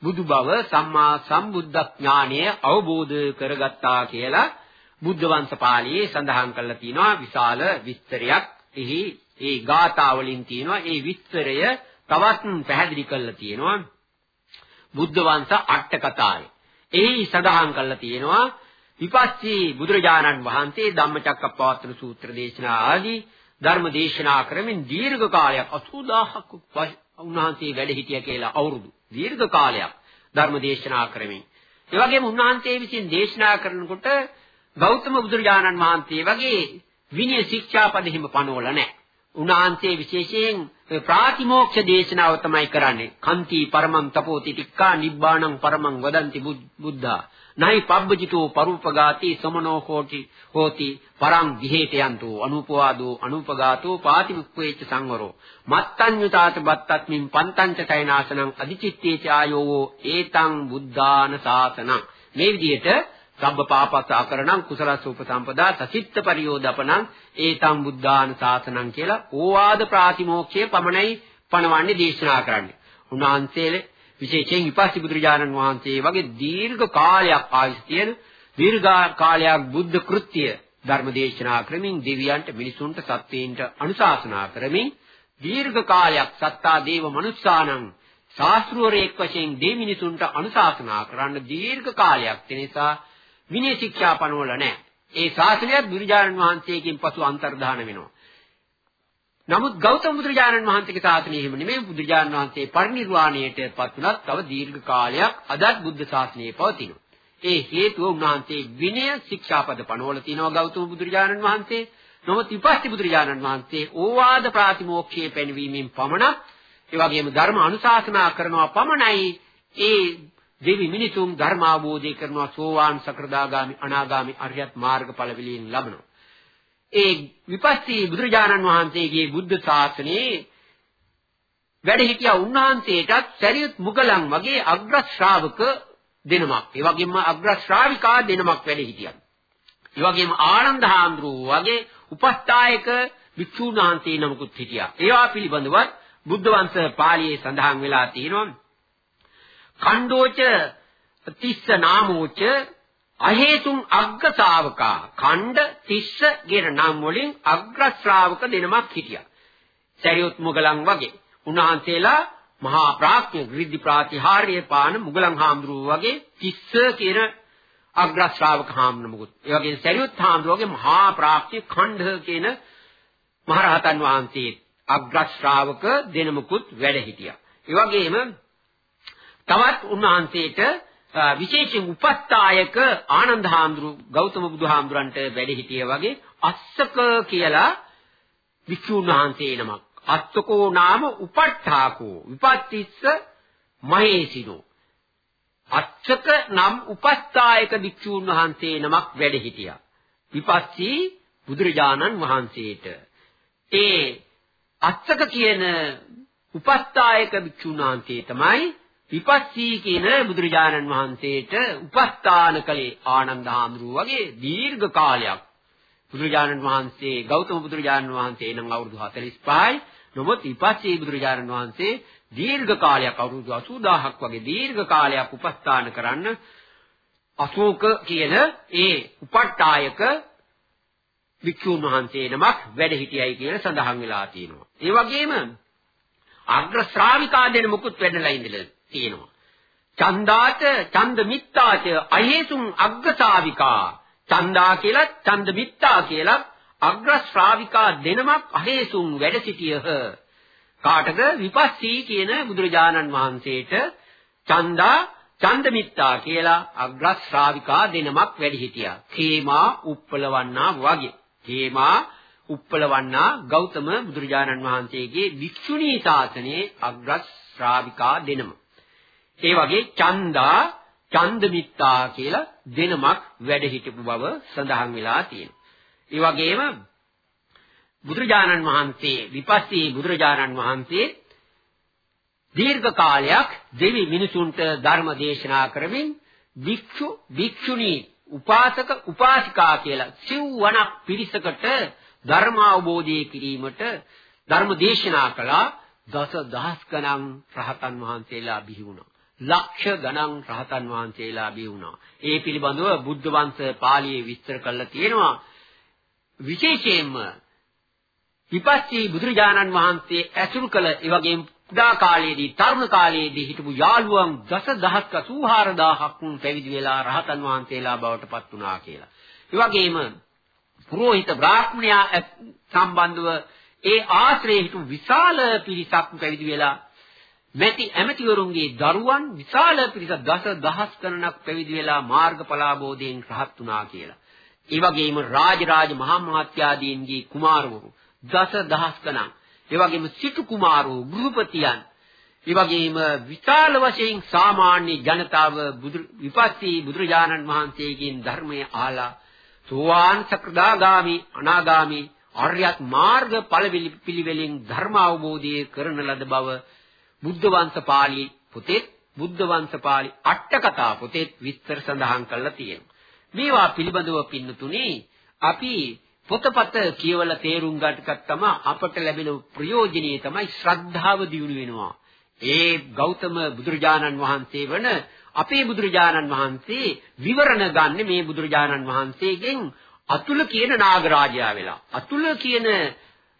බුදු බව සම්මා සම්බුද්ධ ඥානය අවබෝධ කරගත්තා කියලා බුද්ධ වංශ පාළියේ සඳහන් කරලා තියෙනවා විශාල විස්තරයක්. එහි ඒ ගාථා වලින් තියෙනවා ඒ විස්තරය තවත් පැහැදිලි කරලා තියෙනවා බුද්ධ වංශ අට කතාවේ. එහි සඳහන් කරලා තියෙනවා විපස්සී බුදුරජාණන් වහන්සේ ධම්මචක්කප්පවත්තන සූත්‍ර දේශනා ආදී ධර්ම දේශනා කරමින් දීර්ඝ කාලයක් 80000ක් උන්වහන්සේ වැඩ හිටිය කියලා අවුරුදු දීර්ඝ කාලයක් ධර්ම දේශනා කරමින් ඒ වගේම උන්වහන්සේ විසින් දේශනා කරනකොට ගෞතම බුදුරජාණන් වහන්සේ වගේ විනය ශික්ෂාපද හිම පනවල නැහැ. උන්වහන්සේ විශේෂයෙන් ප්‍රාතිමෝක්ෂ දේශනාව තමයි කරන්නේ. කන්ති පරමං තපෝති තික්කා නිබ්බාණං පරමං වදන්ති බුද්ධා. නයි පබ්බජිතෝ පරූපගාති සමනෝ හෝති හෝති පරං විහෙත යන්තෝ අනුපවාදෝ අනුපගාතෝ පාතිමුක්ඛේච සංවරෝ මත්තඤ්ඤුතාත බත්තත්මින් පන්තංච තයනාසනං අදිචිත්තේච ආයෝවෝ ඒතං බුද්ධාන සාසනං මේ විදිහට සබ්බ පාපස් ආකරණං කුසලස්ස උපසම්පදා සචිත්ත පරියෝදපනං ඒතං බුද්ධාන සාසනං කියලා ඕවාද ප්‍රාතිමෝක්ෂය පමණයි පණවන්නේ දේශනා කරන්නේ. උන්වහන්සේලේ විශේෂයෙන් විපස්සී බුදුරජාණන් වහන්සේ වගේ දීර්ඝ කාලයක් ආයුෂ තියෙන දීර්ඝ කාලයක් බුද්ධ කෘත්‍ය ධර්ම දේශනා ක්‍රමින් දෙවියන්ට මිනිසුන්ට සත්වයින්ට අනුශාසනා කරමින් දීර්ඝ කාලයක් සත්තා දේව මනුස්සානං ශාස්ත්‍රවරයෙක් වශයෙන් දෙවි මිනිසුන්ට අනුශාසනා කරන්න දීර්ඝ කාලයක් තිනසා විනය ශික්ෂා පනවල නැහැ. ඒ ශාසනයත් බුදුරජාණන් වහන්සේකින් පසු අන්තර්ධාන වෙනවා. නමුත් ගෞතම බුදුරජාණන් වහන්සේගේ ශාසනය එහෙම නෙමෙයි බුදුරජාණන් වහන්සේ පරිනිර්වාණයට පත් වුණත් තව දීර්ඝ කාලයක් අදත් බුද්ධ ශාසනය පවතිනවා. ඒ හේතුව උන්වහන්සේ විනය ශික්ෂාපද පනවල තිනවා ගෞතම බුදුරජාණන් වහන්සේ. නමුත් විපස්සී බුදුරජාණන් වහන්සේ ඕවාද ප්‍රාතිමෝක්ෂයේ පෙන්වීමෙන් පමණක් ඒ වගේම ධර්ම අනුශාසනා කරනවා පමණයි ඒ දෙවි මිනිසුන් ධර්ම අවබෝධය කරනවා සෝවාන් සකෘදාගාමි අනාගාමි අරියත් මාර්ගඵල විලින් ලබනවා. ඒ විපස්සී බුදුරජාණන් වහන්සේගේ බුද්ධ ශාසනයේ වැඩ සිටියා උන්වහන්සේටත් සරියුත් මුගලන් වගේ අග්‍ර ශ්‍රාවක දෙනමක්. ඒ වගේම අග්‍ර ශ්‍රාවිකා දෙනමක් වැඩ හිටියා. ඒ වගේම ආනන්ද හාමුදුරුවෝ වගේ උපස්ථායක වික්ෂුන් වහන්සේ නමකුත් හිටියා. ඒවා පිළිබඳව බුද්ධ වංශ පාළියේ සඳහන් වෙලා තියෙනවා. කණ්ඩෝච තිස්ස නාමෝච අහේතුන් අග්ග ශාවකා ඛණ්ඩ තිස්ස කියන නම් වලින් අග්‍ර ශ්‍රාවක දෙනමක් හිටියා. සරියුත් මුගලන් වගේ. උන්වහන්සේලා මහා ප්‍රඥ ග්‍රිද්දි ප්‍රාතිහාර්ය පාන මුගලන් හාමුදුරුවෝ වගේ තිස්ස කියන අග්‍ර ශ්‍රාවක හාමුදුරුවෝ. ඒ වගේ සරියුත් හාමුදුරුවෝගේ මහා ප්‍රඥ ඛණ්ඩ කියන මහරහතන් වහන්සේ අග්‍ර ශ්‍රාවක දෙනමකුත් වැඩ හිටියා. ඒ වගේම තවත් උන්වහන්සේට විශේෂයෙන් උපස්ථායක ආනන්ද හාමුදුරු ගෞතම බුදුහාමුදුරන්ට වැඩ හිටිය වගේ අස්සක කියලා වික්ෂුන් වහන්සේ නමක්. අස්සකෝ නාම උපට්ඨාකෝ විපත්තිස්ස මහේසිනෝ. අස්සක නම් උපස්ථායක වික්ෂුන් වහන්සේ නමක් වැඩ හිටියා. විපස්සී බුදුරජාණන් වහන්සේට. ඒ අස්සක කියන උපස්ථායක වික්ෂුන් වහන්සේ තමයි විපස්සී කියන බුදුරජාණන් වහන්සේට උපස්ථාන කළේ ආනන්ද හාමුදුරුව වගේ දීර්ඝ කාලයක් බුදුරජාණන් වහන්සේ ගෞතම බුදුරජාණන් වහන්සේ නම් අවුරුදු 45යි නමුත් විපස්සී බුදුරජාණන් වහන්සේ දීර්ඝ කාලයක් අවුරුදු 80000ක් වගේ දීර්ඝ කාලයක් උපස්ථාන කරන්න අශෝක කියන ඒ උපට්ඨායක වික්ෂුන් වහන්සේ නමක් වැඩ හිටියයි කියලා සඳහන් වෙලා තියෙනවා. ඒ වගේම අග්‍ර ශ්‍රාවිකා දෙන මුකුත් වැඩලා ඉඳලා තියෙනවා. චන්දාච ඡන්ද මිත්තාච අහේසුං අග්ගසාවිකා චන්දා කියලා ඡන්ද මිත්තා කියලා අග්‍ර ශ්‍රාවිකා දෙනමක් අහේසුං වැඩ සිටියහ. කාටද විපස්සී කියන බුදුරජාණන් වහන්සේට චන්දා චන්දමිත්තා කියලා අග්‍ර ශ්‍රාවිකා දෙනමක් වැඩි හිටියා. khේමා උප්පලවන්නා වගේ. khේමා උප්පලවන්නා ගෞතම බුදුරජාණන් වහන්සේගේ වික්ෂුණී ශාසනයේ අග්‍ර ශ්‍රාවිකා දෙනම. ඒ වගේ චන්දා චන්දමිත්තා කියලා දෙනමක් වැඩ හිටපු බව සඳහන් වෙලා තියෙනවා. ඒ වගේම බුදුරජාණන් වහන්සේ විපස්සී බුදුරජාණන් වහන්සේ දීර්ඝ කාලයක් දෙවි මිනිසුන්ට ධර්ම දේශනා කරමින් භික්ෂු භික්ෂුණී උපාසක උපාසිකා කියලා සිව්වණක් පිරිසකට ධර්ම අවබෝධය කිරීමට ධර්ම දේශනා කළා දස දහස් ගණන් රහතන් වහන්සේලා බිහි වුණා. ලක්ෂ ගණන් රහතන් වහන්සේලා බිහි වුණා. ඒ පිළිබඳව බුද්ධ වංශ පාළියේ විස්තර කරලා තියෙනවා. විශේෂයෙන්ම විපස්සී බුදුරජාණන් වහන්සේ ඇසුරු කළ ඒ වගේම කුඩා කාලයේදී තරුණ කාලයේදී හිටපු යාළුවන් දසදහස් 84000ක් පැවිදි වෙලා රහතන් වහන්සේලා බවට පත් වුණා කියලා. ඒ වගේම පුරোহিত බ්‍රාහ්මණයා සම්බන්ධව ඒ ආශ්‍රයේ හිටපු විශාල පිරිසක් පැවිදි වෙලා මෙති ඇමතිවරුන්ගේ දරුවන් විශාල පිරිසක් දස දහස් ගණනක් පැවිදි වෙලා මාර්ගඵලාභෝධයෙන් රහත් වුණා කියලා. ඒ වගේම රාජරාජ මහා මාත්‍යාදීන්ගේ කුමාරවරු දස දහස් ගණන් ඒ වගේම සිටු කුමාරෝ ගෘහපතියන් ඒ වගේම විශාල වශයෙන් සාමාන්‍ය ජනතාව විපස්සී බුදුරජාණන් වහන්සේගෙන් ධර්මය අහලා සෝවාන් සකදාගාමි අනාගාමි ආර්යත් මාර්ග ඵල පිළිවෙලින් ධර්ම අවබෝධය කරන ලද බව බුද්ධ වංශ පාළි පොතේ බුද්ධ වංශ පාළි අට කතා පොතේ විස්තර සඳහන් කරලා තියෙනවා. මේවා පිළිබඳව පින්නතුනේ අපි පොතපත කියවලා තේරුම් ගන්නකත් තමයි අපට ලැබෙන ප්‍රයෝජනීය තමයි ශ්‍රද්ධාව දියුණු වෙනවා. ඒ ගෞතම බුදුරජාණන් වහන්සේ වන අපේ බුදුරජාණන් වහන්සේ විවරණ ගන්න මේ බුදුරජාණන් වහන්සේගෙන් අතුල කියන නාගරාජයා වෙලා. අතුල කියන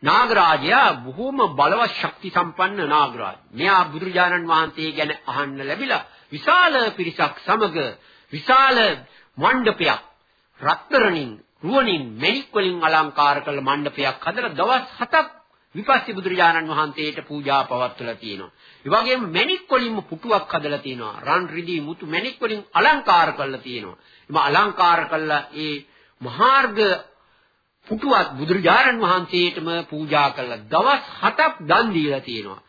නාගරාජයා බොහොම බලවත් ශක්ති සම්පන්න නාගරාජ. මෙයා බුදුරජාණන් වහන්සේ ගැන අහන්න ලැබිලා විශාල පිරිසක් සමග විශාල මණ්ඩපයක් රත්තරණින් රුවණින් මෙලික් වලින් අලංකාර කළ මණ්ඩපයක් හදලා දවස් 7ක් විපස්සී බුදුරජාණන් වහන්සේට පූජා පවත්වලා තියෙනවා. ඒ වගේම මණික් වලින්ම පුටුවක් හදලා තියෙනවා. රන් රිදී මුතු මණික් වලින් අලංකාර කරලා තියෙනවා. එම අලංකාර කළා ඒ මහාර්ග පුටුවත් බුදුරජාණන් වහන්සේටම පූජා කළා. දවස් 7ක් දන් දීලා තියෙනවා.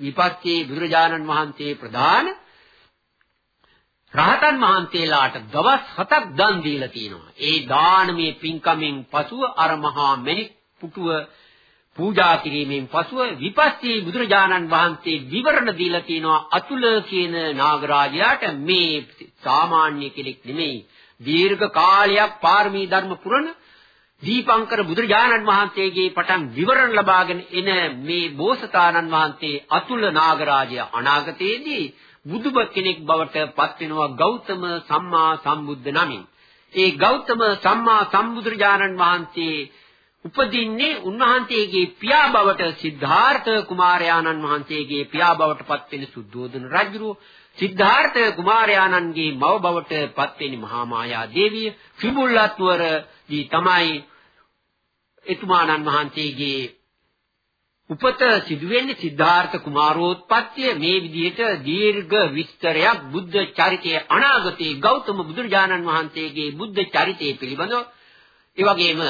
විපස්සී බුදුරජාණන් වහන්සේ ප්‍රධාන රහතන් වහන්සේලාට දවස් 7ක් දන් දීලා තියෙනවා. ඒ දානමේ පින්කමෙන් පසුව අර මහා මණික් පුටුව පූජා කිරීමෙන් පසුව විපස්සී බුදුරජාණන් වහන්සේ විවරණ දීලා තිනවා අතුල කියන නාගරාජයාට මේ සාමාන්‍ය කෙනෙක් නෙමෙයි දීර්ඝ කාලයක් පාරමී ධර්ම පුරන දීපංකර බුදුරජාණන් වහන්සේගේ පටන් විවරණ ලබාගෙන එන මේ බෝසතාණන් වහන්සේ අතුල නාගරාජය අනාගතයේදී බුදුබ කෙනෙක් බවට පත් වෙනවා ගෞතම සම්මා සම්බුද්ධ නමින්. ඒ ගෞතම සම්මා සම්බුදුරජාණන් වහන්සේ උපදින්නේ උන්වහන්සේගේ පියා බවට සිද්ධාර්ථ කුමාරයාණන් වහන්සේගේ පියා බවට පත් වෙන සුද්ධෝදන රජුරෝ සිද්ධාර්ථ කුමාරයාණන්ගේ මව බවට පත් වෙන මහා මායා දේවිය ත්‍රිමුල්ලත්වර දී තමයි එතුමාණන් වහන්සේගේ උපත සිදුවෙන්නේ සිද්ධාර්ථ කුමාරෝත්පත්තිය. මේ විදිහට දීර්ඝ විස්තරයක් බුද්ධ චරිතයේ අනාගතයේ ගෞතම බුදුරජාණන් වහන්සේගේ බුද්ධ චරිතය පිළිබඳව. ඒ වගේම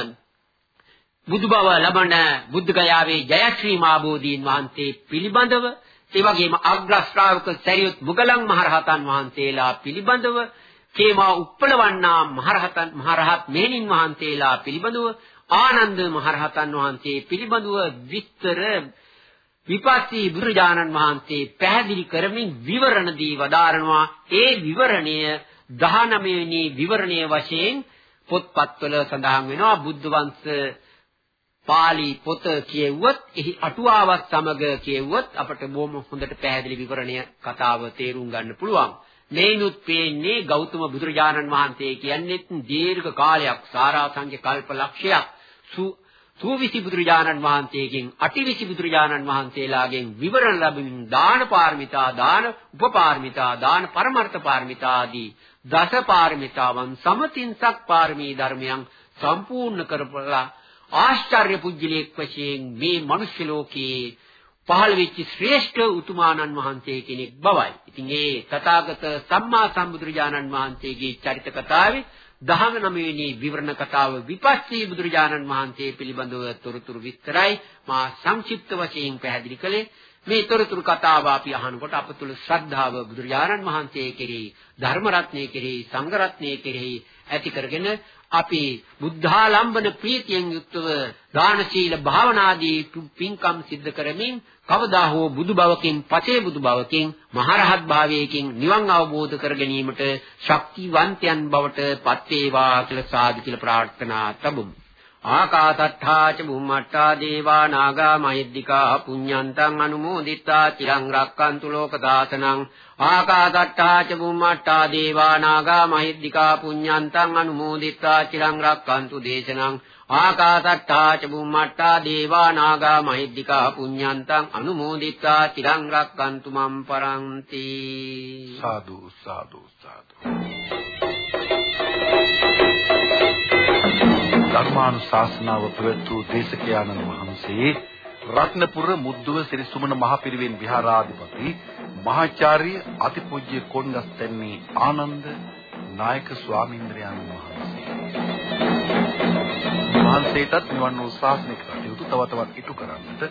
බුදු බව ලබන බුද්ධ ගයාවේ ජයශ්‍රී මාබෝධීන් වහන්සේ පිළිබඳව ඒ වගේම අග්‍ර ශ්‍රාවක සරියුත් මුගලන් මහරහතන් වහන්සේලා පිළිබඳව කේමා උප්පලවන්නා මහරහතන් මහරහත් මෙහෙණින් වහන්සේලා පිළිබඳව ආනන්ද මහරහතන් වහන්සේ පිළිබඳව විස්තර විපස්සී බුදුරජාණන් වහන්සේ පැහැදිලි කරමින් විවරණ දී වදාරනවා. ඒ විවරණය 19 වෙනි විවරණය වශයෙන් පොත්පත්වල සඳහන් වෙනවා. බුද්ධ වංශ පාලි පොත කියවුවොත් එහි අටුවාවත් සමග කියවුවොත් අපට බොහොම හොඳට පැහැදිලි විවරණය කතාව තේරුම් ගන්න පුළුවන්. මේනුත් පේන්නේ ගෞතම බුදුරජාණන් වහන්සේ කියන්නේ දීර්ඝ කාලයක් සාරාංශක කල්ප ලක්ෂයක්. සූවිසි බුදුරජාණන් වහන්සේගෙන් අටිවිසි බුදුරජාණන් වහන්සේලාගෙන් විවරණ ලැබමින් දාන පාරමිතා දාන උපපාරමිතා දාන පරමර්ථ පාරමිතා ආදී දස පාරමිතාවන් සමතින්සක් පාරමී ධර්මයන් සම්පූර්ණ කරපලා ආශ්චර්ය පුජ්‍යලයක් වශයෙන් මේ මනුෂ්‍ය ලෝකයේ පහළ වෙච්ච ශ්‍රේෂ්ඨ උතුමාණන් වහන්සේ කෙනෙක් බවයි. ඉතින් ඒ තථාගත සම්මා සම්බුදුරජාණන් වහන්සේගේ චරිත කතාවේ 19 වෙනි විවරණ කතාව විපස්සී බුදුරජාණන් වහන්සේ පිළිබඳව තොරතුරු විස්තරයි මා සංක්ෂිප්ත වශයෙන් පැහැදිලි කළේ. මේ තොරතුරු කතාව අපි අහනකොට අප තුළ ශ්‍රද්ධාව බුදුරජාණන් වහන්සේ කෙරෙහි ධර්ම රත්නයේ කෙරෙහි සංඝ රත්නයේ කෙරෙහි ඇති කරගෙන අපි බුද්ධාලම්බන ප්‍රීතියෙන් යුක්තව දාන සීල භාවනාදී පින්කම් සිද්ධ කරමින් කවදා හෝ බුදු බවකින් පසේ බුදු බවකින් මහරහත් භාවයකින් නිවන් අවබෝධ කර ගැනීමට ශක්තිවන්තයන් බවට පත් වේවා කියලා සාදු කියලා ප්‍රාර්ථනා තබමු. ආකාසට්ඨා ච බුම්මට්ඨා දේවා නාග මහිද්దికා පුඤ්ඤන්තං අනුමෝදිත්වා චිරං රක්칸තු ලෝක දාසනං ආකාසට්ඨා ච බුම්මට්ඨා දේවා නාග මහිද්దికා පුඤ්ඤන්තං අනුමෝදිත්වා චිරං රක්칸තු දේශනං ආකාසට්ඨා ච බුම්මට්ඨා දේවා නාග මහිද්దికා පුඤ්ඤන්තං අනුමෝදිත්වා චිරං රක්칸තු මම් පරන්ති සාදු සාදු සාදු Thank you. ධර්මානුශාසනාව ප්‍රවතු දේශකයාණන් වහන්සේ රත්නපුර මුද්දුව සිරි සුමන මහපිරිවෙන් විහාරාධිපති මහාචාර්ය අතිපූජ්‍ය කොණ්ඩස්තැන්නේ ආනන්ද නායක ස්වාමීන්ද්‍රයන් වහන්සේ. වහන්සේටත් නිවන් වූ ශාසනික කටයුතු තව තවත් ඉටු කරන්නට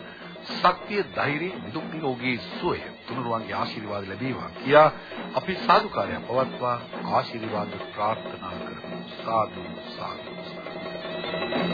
ශක්තිය ධෛර්යය නිදුක් නිරෝගී සුවය තුනුරුවන්ගේ ආශිර්වාද ලැබේවා කියා අපි සාදුකාරය පවත්වා ආශිර්වාද ප්‍රාර්ථනා කරමු සාදු සාදු Remember?